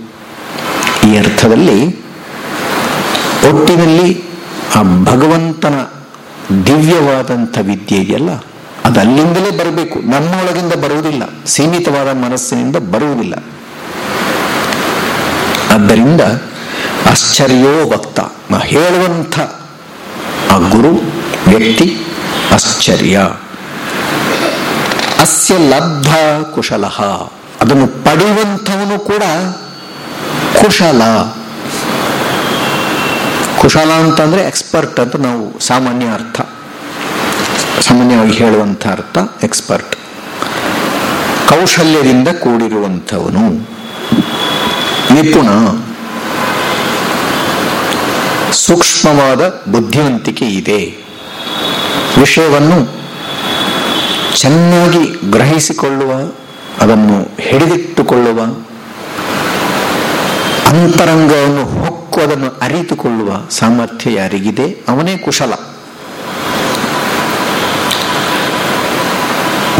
ಈ ಅರ್ಥದಲ್ಲಿ ಒಟ್ಟಿನಲ್ಲಿ ಆ ಭಗವಂತನ ದಿವ್ಯವಾದಂಥ ವಿದ್ಯೆ ಇದೆಯಲ್ಲ, ಅದು ಅಲ್ಲಿಂದಲೇ ಬರಬೇಕು. ನಮ್ಮೊಳಗಿಂದ ಬರುವುದಿಲ್ಲ, ಸೀಮಿತವಾದ ಮನಸ್ಸಿನಿಂದ ಬರುವುದಿಲ್ಲ. ಆದ್ದರಿಂದ ಆಶ್ಚರ್ಯೋ ಭಕ್ತ ಹೇಳುವಂಥ ಆ ಗುರು ವ್ಯಕ್ತಿ ಆಶ್ಚರ್ಯ. ಅಸ್ಯ ಲಬ್ಧ ಕುಶಲ. ಅದನ್ನು ಪಡೆಯುವಂಥವನು ಕೂಡ ಕುಶಲ. ಕುಶಲ ಅಂತಂದ್ರೆ ಎಕ್ಸ್ಪರ್ಟ್ ಅಂತ ನಾವು ಸಾಮಾನ್ಯ ಅರ್ಥ. ಸಾಮಾನ್ಯವಾಗಿ ಹೇಳುವಂಥ ಅರ್ಥ ಎಕ್ಸ್ಪರ್ಟ್. ಕೌಶಲ್ಯದಿಂದ ಕೂಡಿರುವಂಥವನು. ನಿಪುಣ. ಸೂಕ್ಷ್ಮವಾದ ಬುದ್ಧಿವಂತಿಕೆ ಇದೆ. ವಿಷಯವನ್ನು ಚೆನ್ನಾಗಿ ಗ್ರಹಿಸಿಕೊಳ್ಳುವ, ಅದನ್ನು ಹಿಡಿದಿಟ್ಟುಕೊಳ್ಳುವ, ಅಂತರಂಗವನ್ನು ಹೊಕ್ಕು ಅದನ್ನು ಅರಿತುಕೊಳ್ಳುವ ಸಾಮರ್ಥ್ಯ ಯಾರಿಗಿದೆ? ಅವನೇ ಕುಶಲ.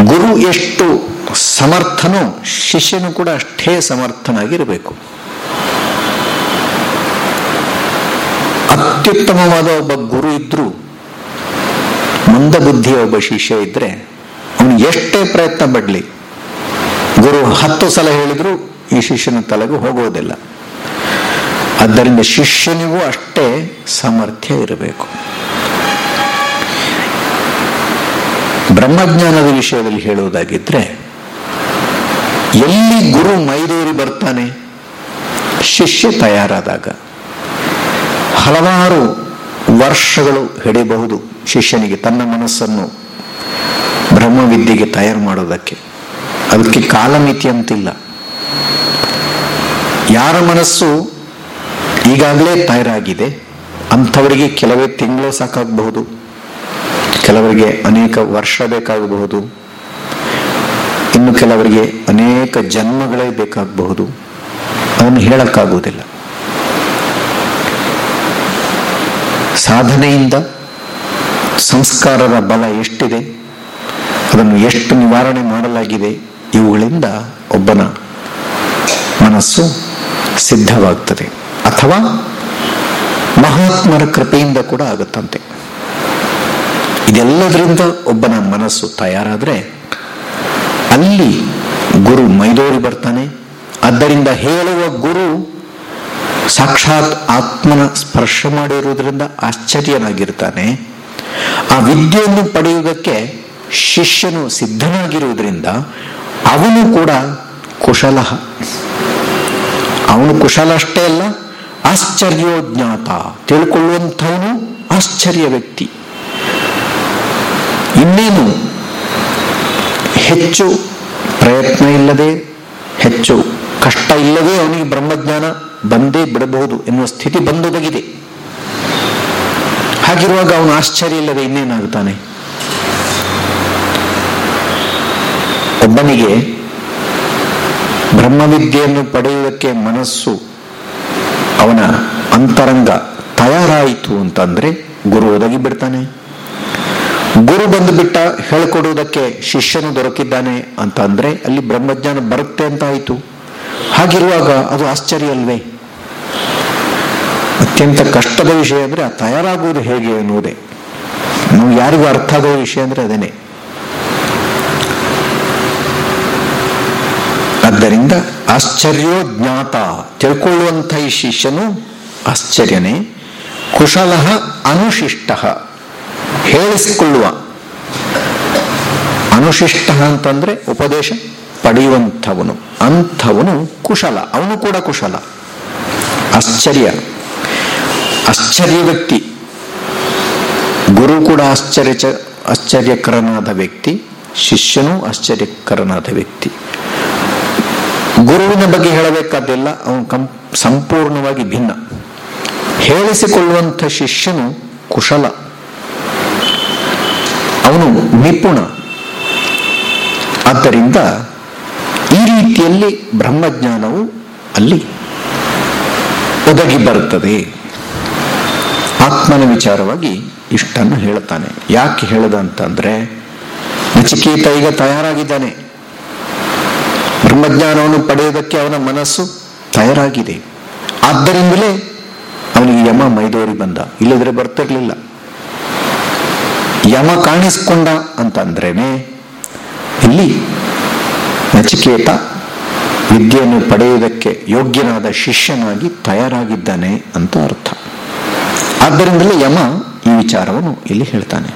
ಗುರು ಎಷ್ಟು ಸಮರ್ಥನೋ, ಶಿಷ್ಯನು ಕೂಡ ಅಷ್ಟೇ ಸಮರ್ಥನಾಗಿರಬೇಕು. ಅತ್ಯುತ್ತಮವಾದ ಒಬ್ಬ ಗುರು ಇದ್ರೂ ಮಂದ ಬುದ್ಧಿಯ ಒಬ್ಬ ಶಿಷ್ಯ ಇದ್ರೆ ಅವನು ಎಷ್ಟೇ ಪ್ರಯತ್ನ ಪಡಲಿ, ಗುರು ಹತ್ತು ಸಲ ಹೇಳಿದ್ರು ಈ ಶಿಷ್ಯನ ತಲೆಗೆ ಹೋಗೋದಿಲ್ಲ. ಆದ್ದರಿಂದ ಶಿಷ್ಯನಿಗೂ ಅಷ್ಟೇ ಸಾಮರ್ಥ್ಯ ಇರಬೇಕು. ಬ್ರಹ್ಮಜ್ಞಾನದ ವಿಷಯದಲ್ಲಿ ಹೇಳುವುದಾಗಿದ್ರೆ, ಎಲ್ಲಿ ಗುರು ಮೈದೂರಿ ಬರ್ತಾನೆ, ಶಿಷ್ಯ ತಯಾರಾದಾಗ ಹಲವಾರು ವರ್ಷಗಳು ಹಿಡಿಯಬಹುದು ಶಿಷ್ಯನಿಗೆ ತನ್ನ ಮನಸ್ಸನ್ನು ಬ್ರಹ್ಮವಿದ್ಯೆಗೆ ತಯಾರು ಮಾಡೋದಕ್ಕೆ. ಅದಕ್ಕೆ ಕಾಲಮಿತಿ ಅಂತಿಲ್ಲ. ಯಾರ ಮನಸ್ಸು ಈಗಾಗಲೇ ತಯಾರಾಗಿದೆ, ಅಂಥವರಿಗೆ ಕೆಲವೇ ತಿಂಗಳು ಸಾಕಾಗಬಹುದು, ಕೆಲವರಿಗೆ ಅನೇಕ ವರ್ಷ ಬೇಕಾಗಬಹುದು, ಇನ್ನು ಕೆಲವರಿಗೆ ಅನೇಕ ಜನ್ಮಗಳೇ ಬೇಕಾಗಬಹುದು. ಅದನ್ನು ಹೇಳಕ್ಕಾಗುವುದಿಲ್ಲ. ಸಾಧನೆಯಿಂದ ಸಂಸ್ಕಾರರ ಬಲ ಎಷ್ಟಿದೆ, ಅದನ್ನು ಎಷ್ಟು ನಿವಾರಣೆ ಮಾಡಲಾಗಿದೆ, ಇವುಗಳಿಂದ ಒಬ್ಬನ ಮನಸ್ಸು ಸಿದ್ಧವಾಗ್ತದೆ. ಅಥವಾ ಮಹಾತ್ಮರ ಕೃಪೆಯಿಂದ ಕೂಡ ಆಗುತ್ತಂತೆ. ಇದೆಲ್ಲದರಿಂದ ಒಬ್ಬನ ಮನಸ್ಸು ತಯಾರಾದ್ರೆ ಅಲ್ಲಿ ಗುರು ಮೈದೋರಿ ಬರ್ತಾನೆ. ಆದ್ದರಿಂದ ಹೇಳುವ ಗುರು ಸಾಕ್ಷಾತ್ ಆತ್ಮನ ಸ್ಪರ್ಶ ಮಾಡಿರುವುದರಿಂದ ಆಶ್ಚರ್ಯನಾಗಿರ್ತಾನೆ. ಆ ವಿದ್ಯೆಯನ್ನು ಪಡೆಯುವುದಕ್ಕೆ ಶಿಷ್ಯನು ಸಿದ್ಧನಾಗಿರುವುದರಿಂದ ಅವನು ಕೂಡ ಕುಶಲ. ಅವನು ಕುಶಲ ಅಷ್ಟೇ ಅಲ್ಲ ಆಶ್ಚರ್ಯೋಜ್ಞಾತ ತಿಳ್ಕೊಳ್ಳುವಂಥವನು ಆಶ್ಚರ್ಯ ವ್ಯಕ್ತಿ. ಇನ್ನೇನು? ಹೆಚ್ಚು ಪ್ರಯತ್ನ ಇಲ್ಲದೆ ಹೆಚ್ಚು ಕಷ್ಟ ಇಲ್ಲದೆ ಅವನಿಗೆ ಬ್ರಹ್ಮಜ್ಞಾನ ಬಂದೇ ಬಿಡಬಹುದು ಎನ್ನುವ ಸ್ಥಿತಿ ಬಂದೊದಗಿದೆ. ಹಾಗಿರುವಾಗ ಅವನು ಆಶ್ಚರ್ಯ ಇಲ್ಲದೆ ಇನ್ನೇನಾಗುತ್ತಾನೆ ಒಬ್ಬನಿಗೆ ಬ್ರಹ್ಮವಿದ್ಯೆಯನ್ನು ಪಡೆಯುವುದಕ್ಕೆ ಮನಸ್ಸು ಅವನ ಅಂತರಂಗ ತಯಾರಾಯಿತು ಅಂತಂದ್ರೆ ಗುರು ಒದಗಿ ಬಿಡ್ತಾನೆ. ಗುರು ಬಂದು ಬಿಟ್ಟ ಹೇಳಿಕೊಡುವುದಕ್ಕೆ ಶಿಷ್ಯನು ದೊರಕಿದ್ದಾನೆ ಅಂತ ಅಂದ್ರೆ ಅಲ್ಲಿ ಬ್ರಹ್ಮಜ್ಞಾನ ಬರುತ್ತೆ ಅಂತ ಆಯಿತು ಹಾಗಿರುವಾಗ ಅದು ಆಶ್ಚರ್ಯ ಅಲ್ವೇ ಅತ್ಯಂತ ಕಷ್ಟದ ವಿಷಯ ಅಂದ್ರೆ ಆ ತಯಾರಾಗುವುದು ಹೇಗೆ ಎನ್ನುವುದೇ. ನಾವು ಯಾರಿಗೂ ಅರ್ಥ ಆಗೋ ವಿಷಯ ಅಂದ್ರೆ ಅದೇನೆ ಆದ್ದರಿಂದ ಆಶ್ಚರ್ಯೋ ಜ್ಞಾತ, ತಿಳ್ಕೊಳ್ಳುವಂಥ ಈ ಶಿಷ್ಯನು ಆಶ್ಚರ್ಯನೇ. ಕುಶಲ ಅನುಶಿಷ್ಟ, ಹೇಳಿಸಿಕೊಳ್ಳುವ. ಅನುಶಿಷ್ಟ ಅಂತಂದ್ರೆ ಉಪದೇಶ. ಪಡೆಯುವಂಥವನು, ಅಂಥವನು ಕುಶಲ, ಅವನು ಕೂಡ ಕುಶಲ. ಆಶ್ಚರ್ಯ. ಆಶ್ಚರ್ಯ ವ್ಯಕ್ತಿ. ಗುರು ಕೂಡ ಆಶ್ಚರ್ಯ ಆಶ್ಚರ್ಯಕರನಾದ ವ್ಯಕ್ತಿ. ಶಿಷ್ಯನೂ ಆಶ್ಚರ್ಯಕರನಾದ ವ್ಯಕ್ತಿ. ಗುರುವಿನ ಬಗ್ಗೆ ಹೇಳಬೇಕಾದಿಲ್ಲ ಅವನು ಕಂ, ಸಂಪೂರ್ಣವಾಗಿ ಭಿನ್ನ. ಹೇಳಿಸಿಕೊಳ್ಳುವಂಥ ಶಿಷ್ಯನು ಕುಶಲ. ಅವನು ನಿಪುಣ. ಆದ್ದರಿಂದ ರೀತಿಯಲ್ಲಿ ಬ್ರಹ್ಮಜ್ಞಾನವು ಅಲ್ಲಿ ಒದಗಿ ಬರುತ್ತದೆ. ಆತ್ಮನ ವಿಚಾರವಾಗಿ ಇಷ್ಟನ್ನು ಹೇಳ್ತಾನೆ ಯಾಕೆ ಹೇಳದ ಅಂತಂದ್ರೆ, ನಚಿಕೇತ ಈಗ ತಯಾರಾಗಿದ್ದಾನೆ. ಬ್ರಹ್ಮಜ್ಞಾನವನ್ನು ಪಡೆಯುವುದಕ್ಕೆ ಅವನ ಮನಸ್ಸು ತಯಾರಾಗಿದೆ. ಆದ್ದರಿಂದಲೇ ಅವನಿಗೆ ಯಮ ಮೈದೋರಿ ಬಂದ. ಇಲ್ಲದ್ರೆ ಬರ್ತಿರ್ಲಿಲ್ಲ. ಯಮ ಕಾಣಿಸ್ಕೊಂಡ ಅಂತಂದ್ರೇನೆ, ಇಲ್ಲಿ ನಚಿಕೇತ ವಿದ್ಯೆಯನ್ನು ಪಡೆಯುವುದಕ್ಕೆ ಯೋಗ್ಯನಾದ ಶಿಷ್ಯನಾಗಿ ತಯಾರಾಗಿದ್ದಾನೆ ಅಂತ ಅರ್ಥ. ಆದ್ದರಿಂದಲೇ ಯಮ ಈ ವಿಚಾರವನ್ನು ಇಲ್ಲಿ ಹೇಳ್ತಾನೆ.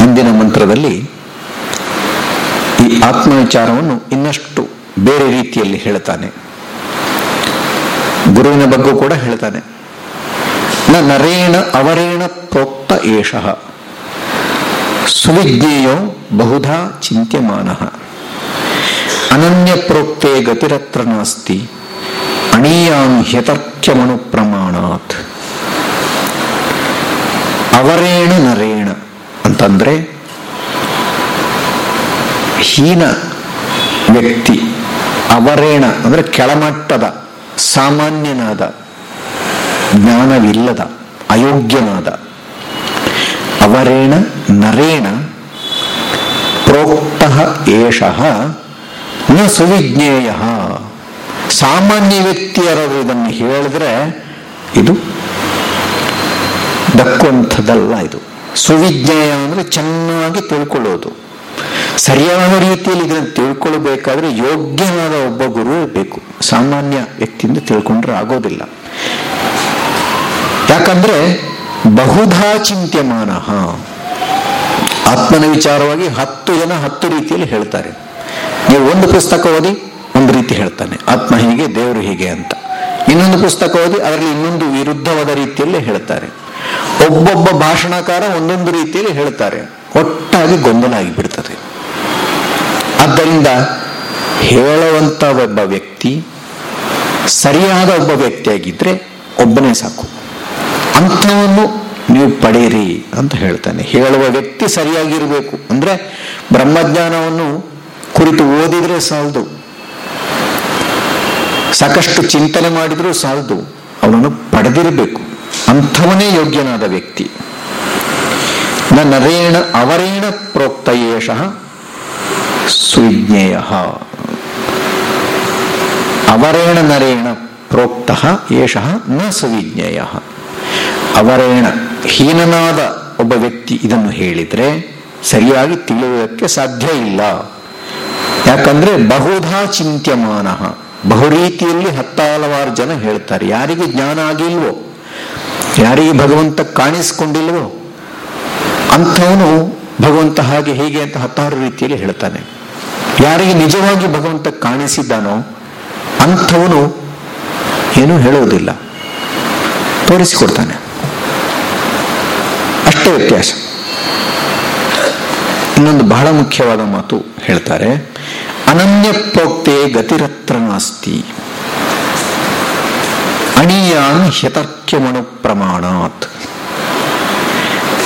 ಇಂದಿನ ಮಂತ್ರದಲ್ಲಿ ಈ ಆತ್ಮ ವಿಚಾರವನ್ನು ಇನ್ನಷ್ಟು ಬೇರೆ ರೀತಿಯಲ್ಲಿ ಹೇಳ್ತಾನೆ. ಗುರುವಿನ ಬಗ್ಗೆ ಕೂಡ ಹೇಳ್ತಾನೆ. ನ ನರೇಣ ಅವರೇಣ ಪ್ರೋಕ್ತ ಏಷಃ. ಸುವಿಜ್ಞೇಯೋ ಬಹುಧಾ ಚಿಂತ್ಯಮಾನ. ಅನನ್ಯ ಪ್ರೋಕ್ತೆ ಗತಿರತ್ರ ನಾಸ್ತಿ ಅಣೀಯಾಂ ಹ್ಯತರ್ಕ್ಯಮನು ಪ್ರಮಾಣಾತ್. ಅವರೇಣ ನರೇಣ ಅಂತಂದ್ರೆ ಹೀನ ವ್ಯಕ್ತಿ, ಅವರೇಣ ಅಂದ್ರೆ ಕೆಳಮಟ್ಟದ, ಸಾಮಾನ್ಯನಾದ, ಜ್ಞಾನವಿಲ್ಲದ, ಅಯೋಗ್ಯನಾದ. ಅವರೇಣ ನರೇಣ ಪ್ರೋಕ್ತ ಏಷಃ ನ ಸುವಿಜ್ಞೇಯ. ಸಾಮಾನ್ಯ ವ್ಯಕ್ತಿಯರವರು ಇದನ್ನು ಹೇಳಿದ್ರೆ ಇದು ದಕ್ಕುವಂಥದ್ದಲ್ಲ ಇದು. ಸುವಿಜ್ಞೇಯ ಅಂದ್ರೆ ಚೆನ್ನಾಗಿ ತಿಳ್ಕೊಳ್ಳೋದು. ಸರಿಯಾದ ರೀತಿಯಲ್ಲಿ ಇದನ್ನು ತಿಳ್ಕೊಳ್ಬೇಕಾದ್ರೆ ಯೋಗ್ಯನಾದ ಒಬ್ಬ ಗುರು ಬೇಕು ಸಾಮಾನ್ಯ ವ್ಯಕ್ತಿಯಿಂದ ತಿಳ್ಕೊಂಡ್ರೆ ಆಗೋದಿಲ್ಲ. ಯಾಕಂದ್ರೆ ಬಹುಧಾ ಚಿಂತ್ಯಮಾನ. ಆತ್ಮನ ವಿಚಾರವಾಗಿ ಹತ್ತು ಜನ ಹತ್ತು ರೀತಿಯಲ್ಲಿ ಹೇಳ್ತಾರೆ. ನೀವು ಒಂದು ಪುಸ್ತಕ ಓದಿ ಒಂದು ರೀತಿ ಹೇಳ್ತಾನೆ. ಆತ್ಮ ಹೀಗೆ, ದೇವರು ಹೀಗೆ ಅಂತ. ಇನ್ನೊಂದು ಪುಸ್ತಕ ಓದಿ ಅದರಲ್ಲಿ ಇನ್ನೊಂದು ವಿರುದ್ಧವಾದ ರೀತಿಯಲ್ಲಿ ಹೇಳ್ತಾರೆ. ಒಬ್ಬೊಬ್ಬ ಭಾಷಣಕಾರ ಒಂದೊಂದು ರೀತಿಯಲ್ಲಿ ಹೇಳ್ತಾರೆ. ಒಟ್ಟಾಗಿ ಗೊಂದಲ ಆಗಿಬಿಡ್ತದೆ. ಆದ್ದರಿಂದ ಹೇಳುವಂತ ಒಬ್ಬ ವ್ಯಕ್ತಿ, ಸರಿಯಾದ ಒಬ್ಬ ವ್ಯಕ್ತಿಯಾಗಿದ್ರೆ ಒಬ್ಬನೇ ಸಾಕು. ಅಂಥವನ್ನು ನೀವು ಪಡೆಯಿರಿ ಅಂತ ಹೇಳ್ತಾನೆ. ಹೇಳುವ ವ್ಯಕ್ತಿ ಸರಿಯಾಗಿರಬೇಕು. ಅಂದ್ರೆ ಬ್ರಹ್ಮಜ್ಞಾನವನ್ನು ಕುರಿತು ಓದಿದ್ರೆ ಸಾಲದು. ಸಾಕಷ್ಟು ಚಿಂತನೆ ಮಾಡಿದ್ರೂ ಸಾಲದು. ಅವನನ್ನು ಪಡೆದಿರಬೇಕು. ಅಂಥವನೇ ಯೋಗ್ಯನಾದ ವ್ಯಕ್ತಿ. ನರೇಣ ಅವರೇಣ ಪ್ರೋಕ್ತ ಯಶಃ ಸುಜ್ಞೇಯ ಅವರೇಣ ನರೇಣ ಪ್ರೋಕ್ತ ಯಶಃ ನ ಸುವಿಜ್ಞೇಯ. ಅವರೇಣ ಹೀನನಾದ ಒಬ್ಬ ವ್ಯಕ್ತಿ ಇದನ್ನು ಹೇಳಿದ್ರೆ ಸರಿಯಾಗಿ ತಿಳಿಯುವುದಕ್ಕೆ ಸಾಧ್ಯ ಇಲ್ಲ. ಯಾಕಂದ್ರೆ ಬಹುಧಾ ಚಿಂತ್ಯಮಾನ ಬಹು ರೀತಿಯಲ್ಲಿ ಹತ್ತಾಲವಾರು ಜನ ಹೇಳ್ತಾರೆ. ಯಾರಿಗೆ ಜ್ಞಾನ ಆಗಿಲ್ವೋ, ಯಾರಿಗೆ ಭಗವಂತ ಕಾಣಿಸ್ಕೊಂಡಿಲ್ವೋ, ಅಂಥವನು ಭಗವಂತ ಹಾಗೆ ಹೀಗೆ ಅಂತ ಹತ್ತಾರು ರೀತಿಯಲ್ಲಿ ಹೇಳ್ತಾನೆ. ಯಾರಿಗೆ ನಿಜವಾಗಿ ಭಗವಂತ ಕಾಣಿಸಿದ್ದಾನೋ, ಅಂಥವನು ಏನೂ ಹೇಳುವುದಿಲ್ಲ. ತೋರಿಸಿಕೊಡ್ತಾನೆ. ಅಷ್ಟೇ ವ್ಯತ್ಯಾಸ ಇನ್ನೊಂದು ಬಹಳ ಮುಖ್ಯವಾದ ಮಾತು ಹೇಳ್ತಾರೆ, ಅನನ್ಯ ಪ್ರೋಕ್ತೆ ಗತಿರತ್ರ ನಾಸ್ತಿ. ಅಣಿಯಾನ್ ಹಿತರ್ಕ್ಯಮಣು ಪ್ರಮಾಣಾತ್.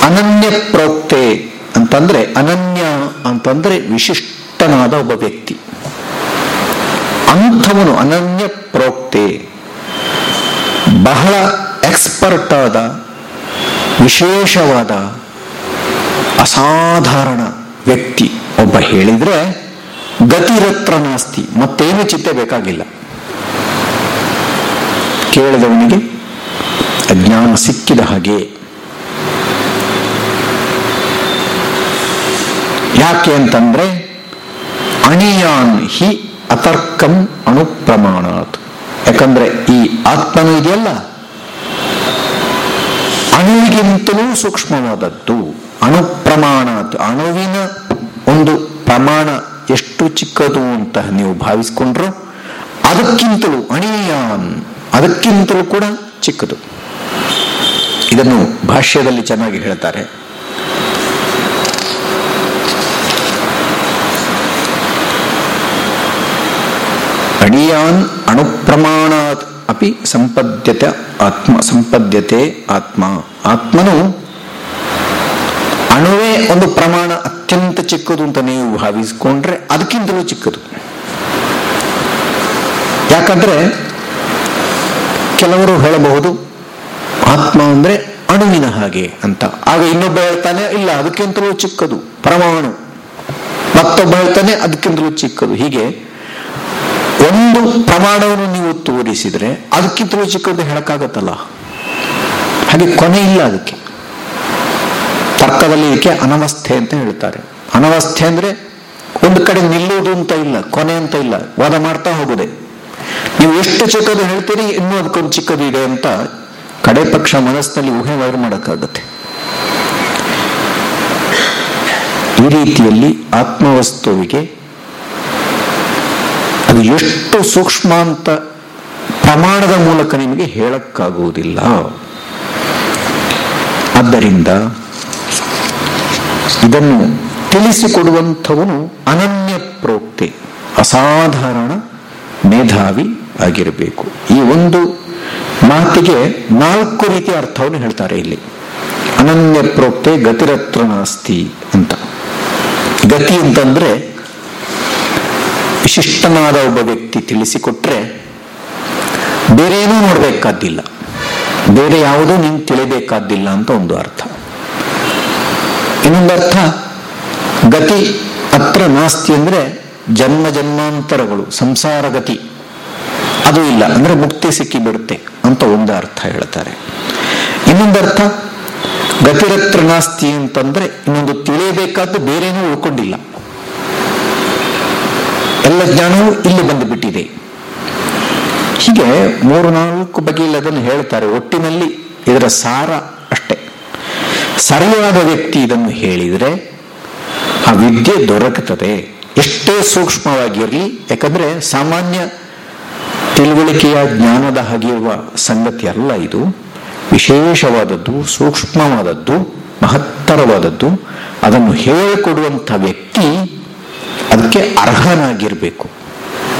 ಅನನ್ಯ ಪ್ರೋಕ್ತೆ ಅಂತಂದ್ರೆ, ಅನನ್ಯ ಅಂತಂದ್ರೆ ವಿಶಿಷ್ಟನಾದ ಒಬ್ಬ ವ್ಯಕ್ತಿ. ಅಂಥವನು ಅನನ್ಯ ಪ್ರೋಕ್ತೆ ಬಹಳ ಎಕ್ಸ್ಪರ್ಟ್ ಆದ ವಿಶೇಷವಾದ ಅಸಾಧಾರಣ ವ್ಯಕ್ತಿ ಒಬ್ಬ ಹೇಳಿದ್ರೆ ಗತಿರತ್ರ ನಾಸ್ತಿ, ಮತ್ತೇನು ಚಿಂತೆ ಬೇಕಾಗಿಲ್ಲ. ಕೇಳಿದವನಿಗೆ ಅಜ್ಞಾನ ಸಿಕ್ಕಿದ ಹಾಗೆ. ಯಾಕೆ ಅಂತಂದ್ರೆ ಅಣಿಯಾನ್ ಹಿ ಅತರ್ಕಂ ಅಣುಪ್ರಮಾಣಾತ್. ಯಾಕಂದ್ರೆ ಈ ಆತ್ಮನು ಇದೆಯಲ್ಲ? ಅಣುವಿಗಿಂತಲೂ ಸೂಕ್ಷ್ಮವಾದದ್ದು. ಅಣುಪ್ರಮಾಣಾತ್ ಅಣುವಿನ ಒಂದು ಪ್ರಮಾಣ ಎಷ್ಟು ಚಿಕ್ಕದು ಅಂತ ನೀವು ಭಾವಿಸ್ಕೊಂಡ್ರು ಅದಕ್ಕಿಂತಲೂ ಅಣಿಯಾನ್, ಅದಕ್ಕಿಂತಲೂ ಕೂಡ ಚಿಕ್ಕದು. ಇದನ್ನು ಭಾಷ್ಯದಲ್ಲಿ ಚೆನ್ನಾಗಿ ಹೇಳ್ತಾರೆ. ಅಣಿಯಾನ್ ಅಣುಪ್ರಮಾಣಾತ್ ಅಪಿ ಸಂಪದ್ಯತೆ ಆತ್ಮ ಸಂಪದ್ಯತೆ ಆತ್ಮ. ಆತ್ಮನು ಅಣುವೇ ಒಂದು ಪ್ರಮಾಣ ಅತ್ಯಂತ ಚಿಕ್ಕದು ಅಂತ ನೀವು ಭಾವಿಸಿಕೊಂಡ್ರೆ ಅದಕ್ಕಿಂತಲೂ ಚಿಕ್ಕದು. ಯಾಕಂದ್ರೆ ಕೆಲವರು ಹೇಳಬಹುದು, ಆತ್ಮ ಅಂದ್ರೆ ಅಣುವಿನ ಹಾಗೆ ಅಂತ. ಆಗ ಇನ್ನೊಬ್ಬ ಹೇಳ್ತಾನೆ, ಇಲ್ಲ, ಅದಕ್ಕಿಂತಲೂ ಚಿಕ್ಕದು, ಪರಮಾಣು. ಮತ್ತೊಬ್ಬ ಹೇಳ್ತಾನೆ, ಅದಕ್ಕಿಂತಲೂ ಚಿಕ್ಕದು. ಹೀಗೆ ಒಂದು ಪ್ರಮಾಣವನ್ನು ನೀವು ತೋರಿಸಿದ್ರೆ ಅದಕ್ಕಿಂತಲೂ ಚಿಕ್ಕದ್ದು ಹೇಳಕ್ಕಾಗತ್ತಲ್ಲ. ಹಾಗೆ ಕೊನೆ ಇಲ್ಲ ಅದಕ್ಕೆ. ತರ್ಕದಲ್ಲಿ ಇದಕ್ಕೆ ಅನವಸ್ಥೆ ಅಂತ ಹೇಳ್ತಾರೆ. ಅನವಸ್ಥೆ ಅಂದ್ರೆ ಒಂದು ಕಡೆ ನಿಲ್ಲೋದು ಅಂತ ಇಲ್ಲ, ಕೊನೆ ಅಂತ ಇಲ್ಲ, ವಾದ ಮಾಡ್ತಾ ಹೋಗುದೆ. ನೀವು ಎಷ್ಟು ಚಿಕ್ಕದು ಹೇಳ್ತೀರಿ ಇನ್ನೂ ಅದಕ್ಕೊಂದು ಚಿಕ್ಕದು ಇದೆ ಅಂತ ಕಡೆ ಪಕ್ಷ ಮನಸ್ಸಿನಲ್ಲಿ ಊಹೆ ವೈರ್ ಮಾಡಕ್ಕಾಗತ್ತೆ. ಈ ರೀತಿಯಲ್ಲಿ ಆತ್ಮವಸ್ತುವಿಗೆ ಅದು ಎಷ್ಟು ಸೂಕ್ಷ್ಮ ಅಂತ ಪ್ರಮಾಣದ ಮೂಲಕ ನಿಮಗೆ ಹೇಳಕ್ಕಾಗುವುದಿಲ್ಲ. ಆದ್ದರಿಂದ ಇದನ್ನು ತಿಳಿಸಿಕೊಡುವಂಥವನು ಅನನ್ಯ ಪ್ರೋಕ್ತೆ, ಅಸಾಧಾರಣ ಮೇಧಾವಿ ಆಗಿರಬೇಕು. ಈ ಒಂದು ಮಾತಿಗೆ ನಾಲ್ಕು ರೀತಿಯ ಅರ್ಥವನ್ನು ಹೇಳ್ತಾರೆ ಇಲ್ಲಿ. ಅನನ್ಯ ಪ್ರೋಕ್ತೆ ಗತಿರತ್ರ ನಾಸ್ತಿ ಅಂತ. ಗತಿ ಅಂತಂದ್ರೆ ವಿಶಿಷ್ಟನಾದ ಒಬ್ಬ ವ್ಯಕ್ತಿ ತಿಳಿಸಿಕೊಟ್ರೆ ಬೇರೇನೂ ನೋಡಬೇಕಾದ್ದಿಲ್ಲ. ಬೇರೆ ಯಾವುದೂ ನೀನು ತಿಳಿಬೇಕಾದ್ದಿಲ್ಲ ಅಂತ ಒಂದು ಅರ್ಥ. ಇನ್ನೊಂದು ಅರ್ಥ, ಗತಿ ಅತ್ರ ನಾಸ್ತಿ ಅಂದ್ರೆ ಜನ್ಮ ಜನ್ಮಾಂತರಗಳು, ಸಂಸಾರ ಗತಿ. ಅದು ಇಲ್ಲ, ಅಂದ್ರೆ ಮುಕ್ತಿ ಸಿಕ್ಕಿಬಿಡುತ್ತೆ ಅಂತ ಒಂದು ಅರ್ಥ ಹೇಳ್ತಾರೆ. ಇನ್ನೊಂದು ಅರ್ಥ, ಗತಿರತ್ರ ನಾಸ್ತಿ ಅಂತಂದ್ರೆ ಇನ್ನೊಂದು ತಿಳಿಯಬೇಕಾದ್ದು ಬೇರೇನೂ ಉಳ್ಕೊಂಡಿಲ್ಲ. ಎಲ್ಲ ಜ್ಞಾನವೂ ಇಲ್ಲಿ ಬಂದು ಬಿಟ್ಟಿದೆ ಹೀಗೆ ಮೂರು ನಾಲ್ಕು ಬಗೆಯಲ್ಲಿ ಅದನ್ನು ಹೇಳ್ತಾರೆ. ಒಟ್ಟಿನಲ್ಲಿ ಇದರ ಸಾರ ಅಷ್ಟೇ. ಸರಿಯಾದ ವ್ಯಕ್ತಿ ಇದನ್ನು ಹೇಳಿದರೆ ಆ ವಿದ್ಯೆ ದೊರಕುತ್ತದೆ. ಎಷ್ಟೇ ಸೂಕ್ಷ್ಮವಾಗಿರಲಿ, ಯಾಕಂದ್ರೆ ಸಾಮಾನ್ಯ ತಿಳುವಳಿಕೆಯ ಜ್ಞಾನದ ಹಾಗಿರುವ ಸಂಗತಿ ಅಲ್ಲ ಇದು. ವಿಶೇಷವಾದದ್ದು, ಸೂಕ್ಷ್ಮವಾದದ್ದು, ಮಹತ್ತರವಾದದ್ದು, ಅದನ್ನು ಹೇಳಿಕೊಡುವಂಥ ವ್ಯಕ್ತಿ ಅದಕ್ಕೆ ಅರ್ಹನಾಗಿರಬೇಕು.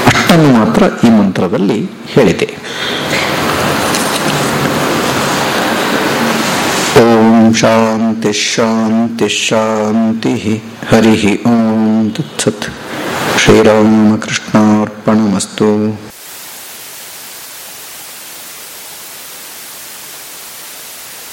ಅಷ್ಟನ್ನು ಮಾತ್ರ ಈ ಮಂತ್ರದಲ್ಲಿ ಹೇಳಿದೆ. ಓಂ ಶಾಂತಿ ಶಾಂತಿ ಶಾಂತಿ ಹರಿ ಓಂ ತತ್ಸತ್. ಶ್ರೀರಾಮಕೃಷ್ಣಾರ್ಪಣಮಸ್ತು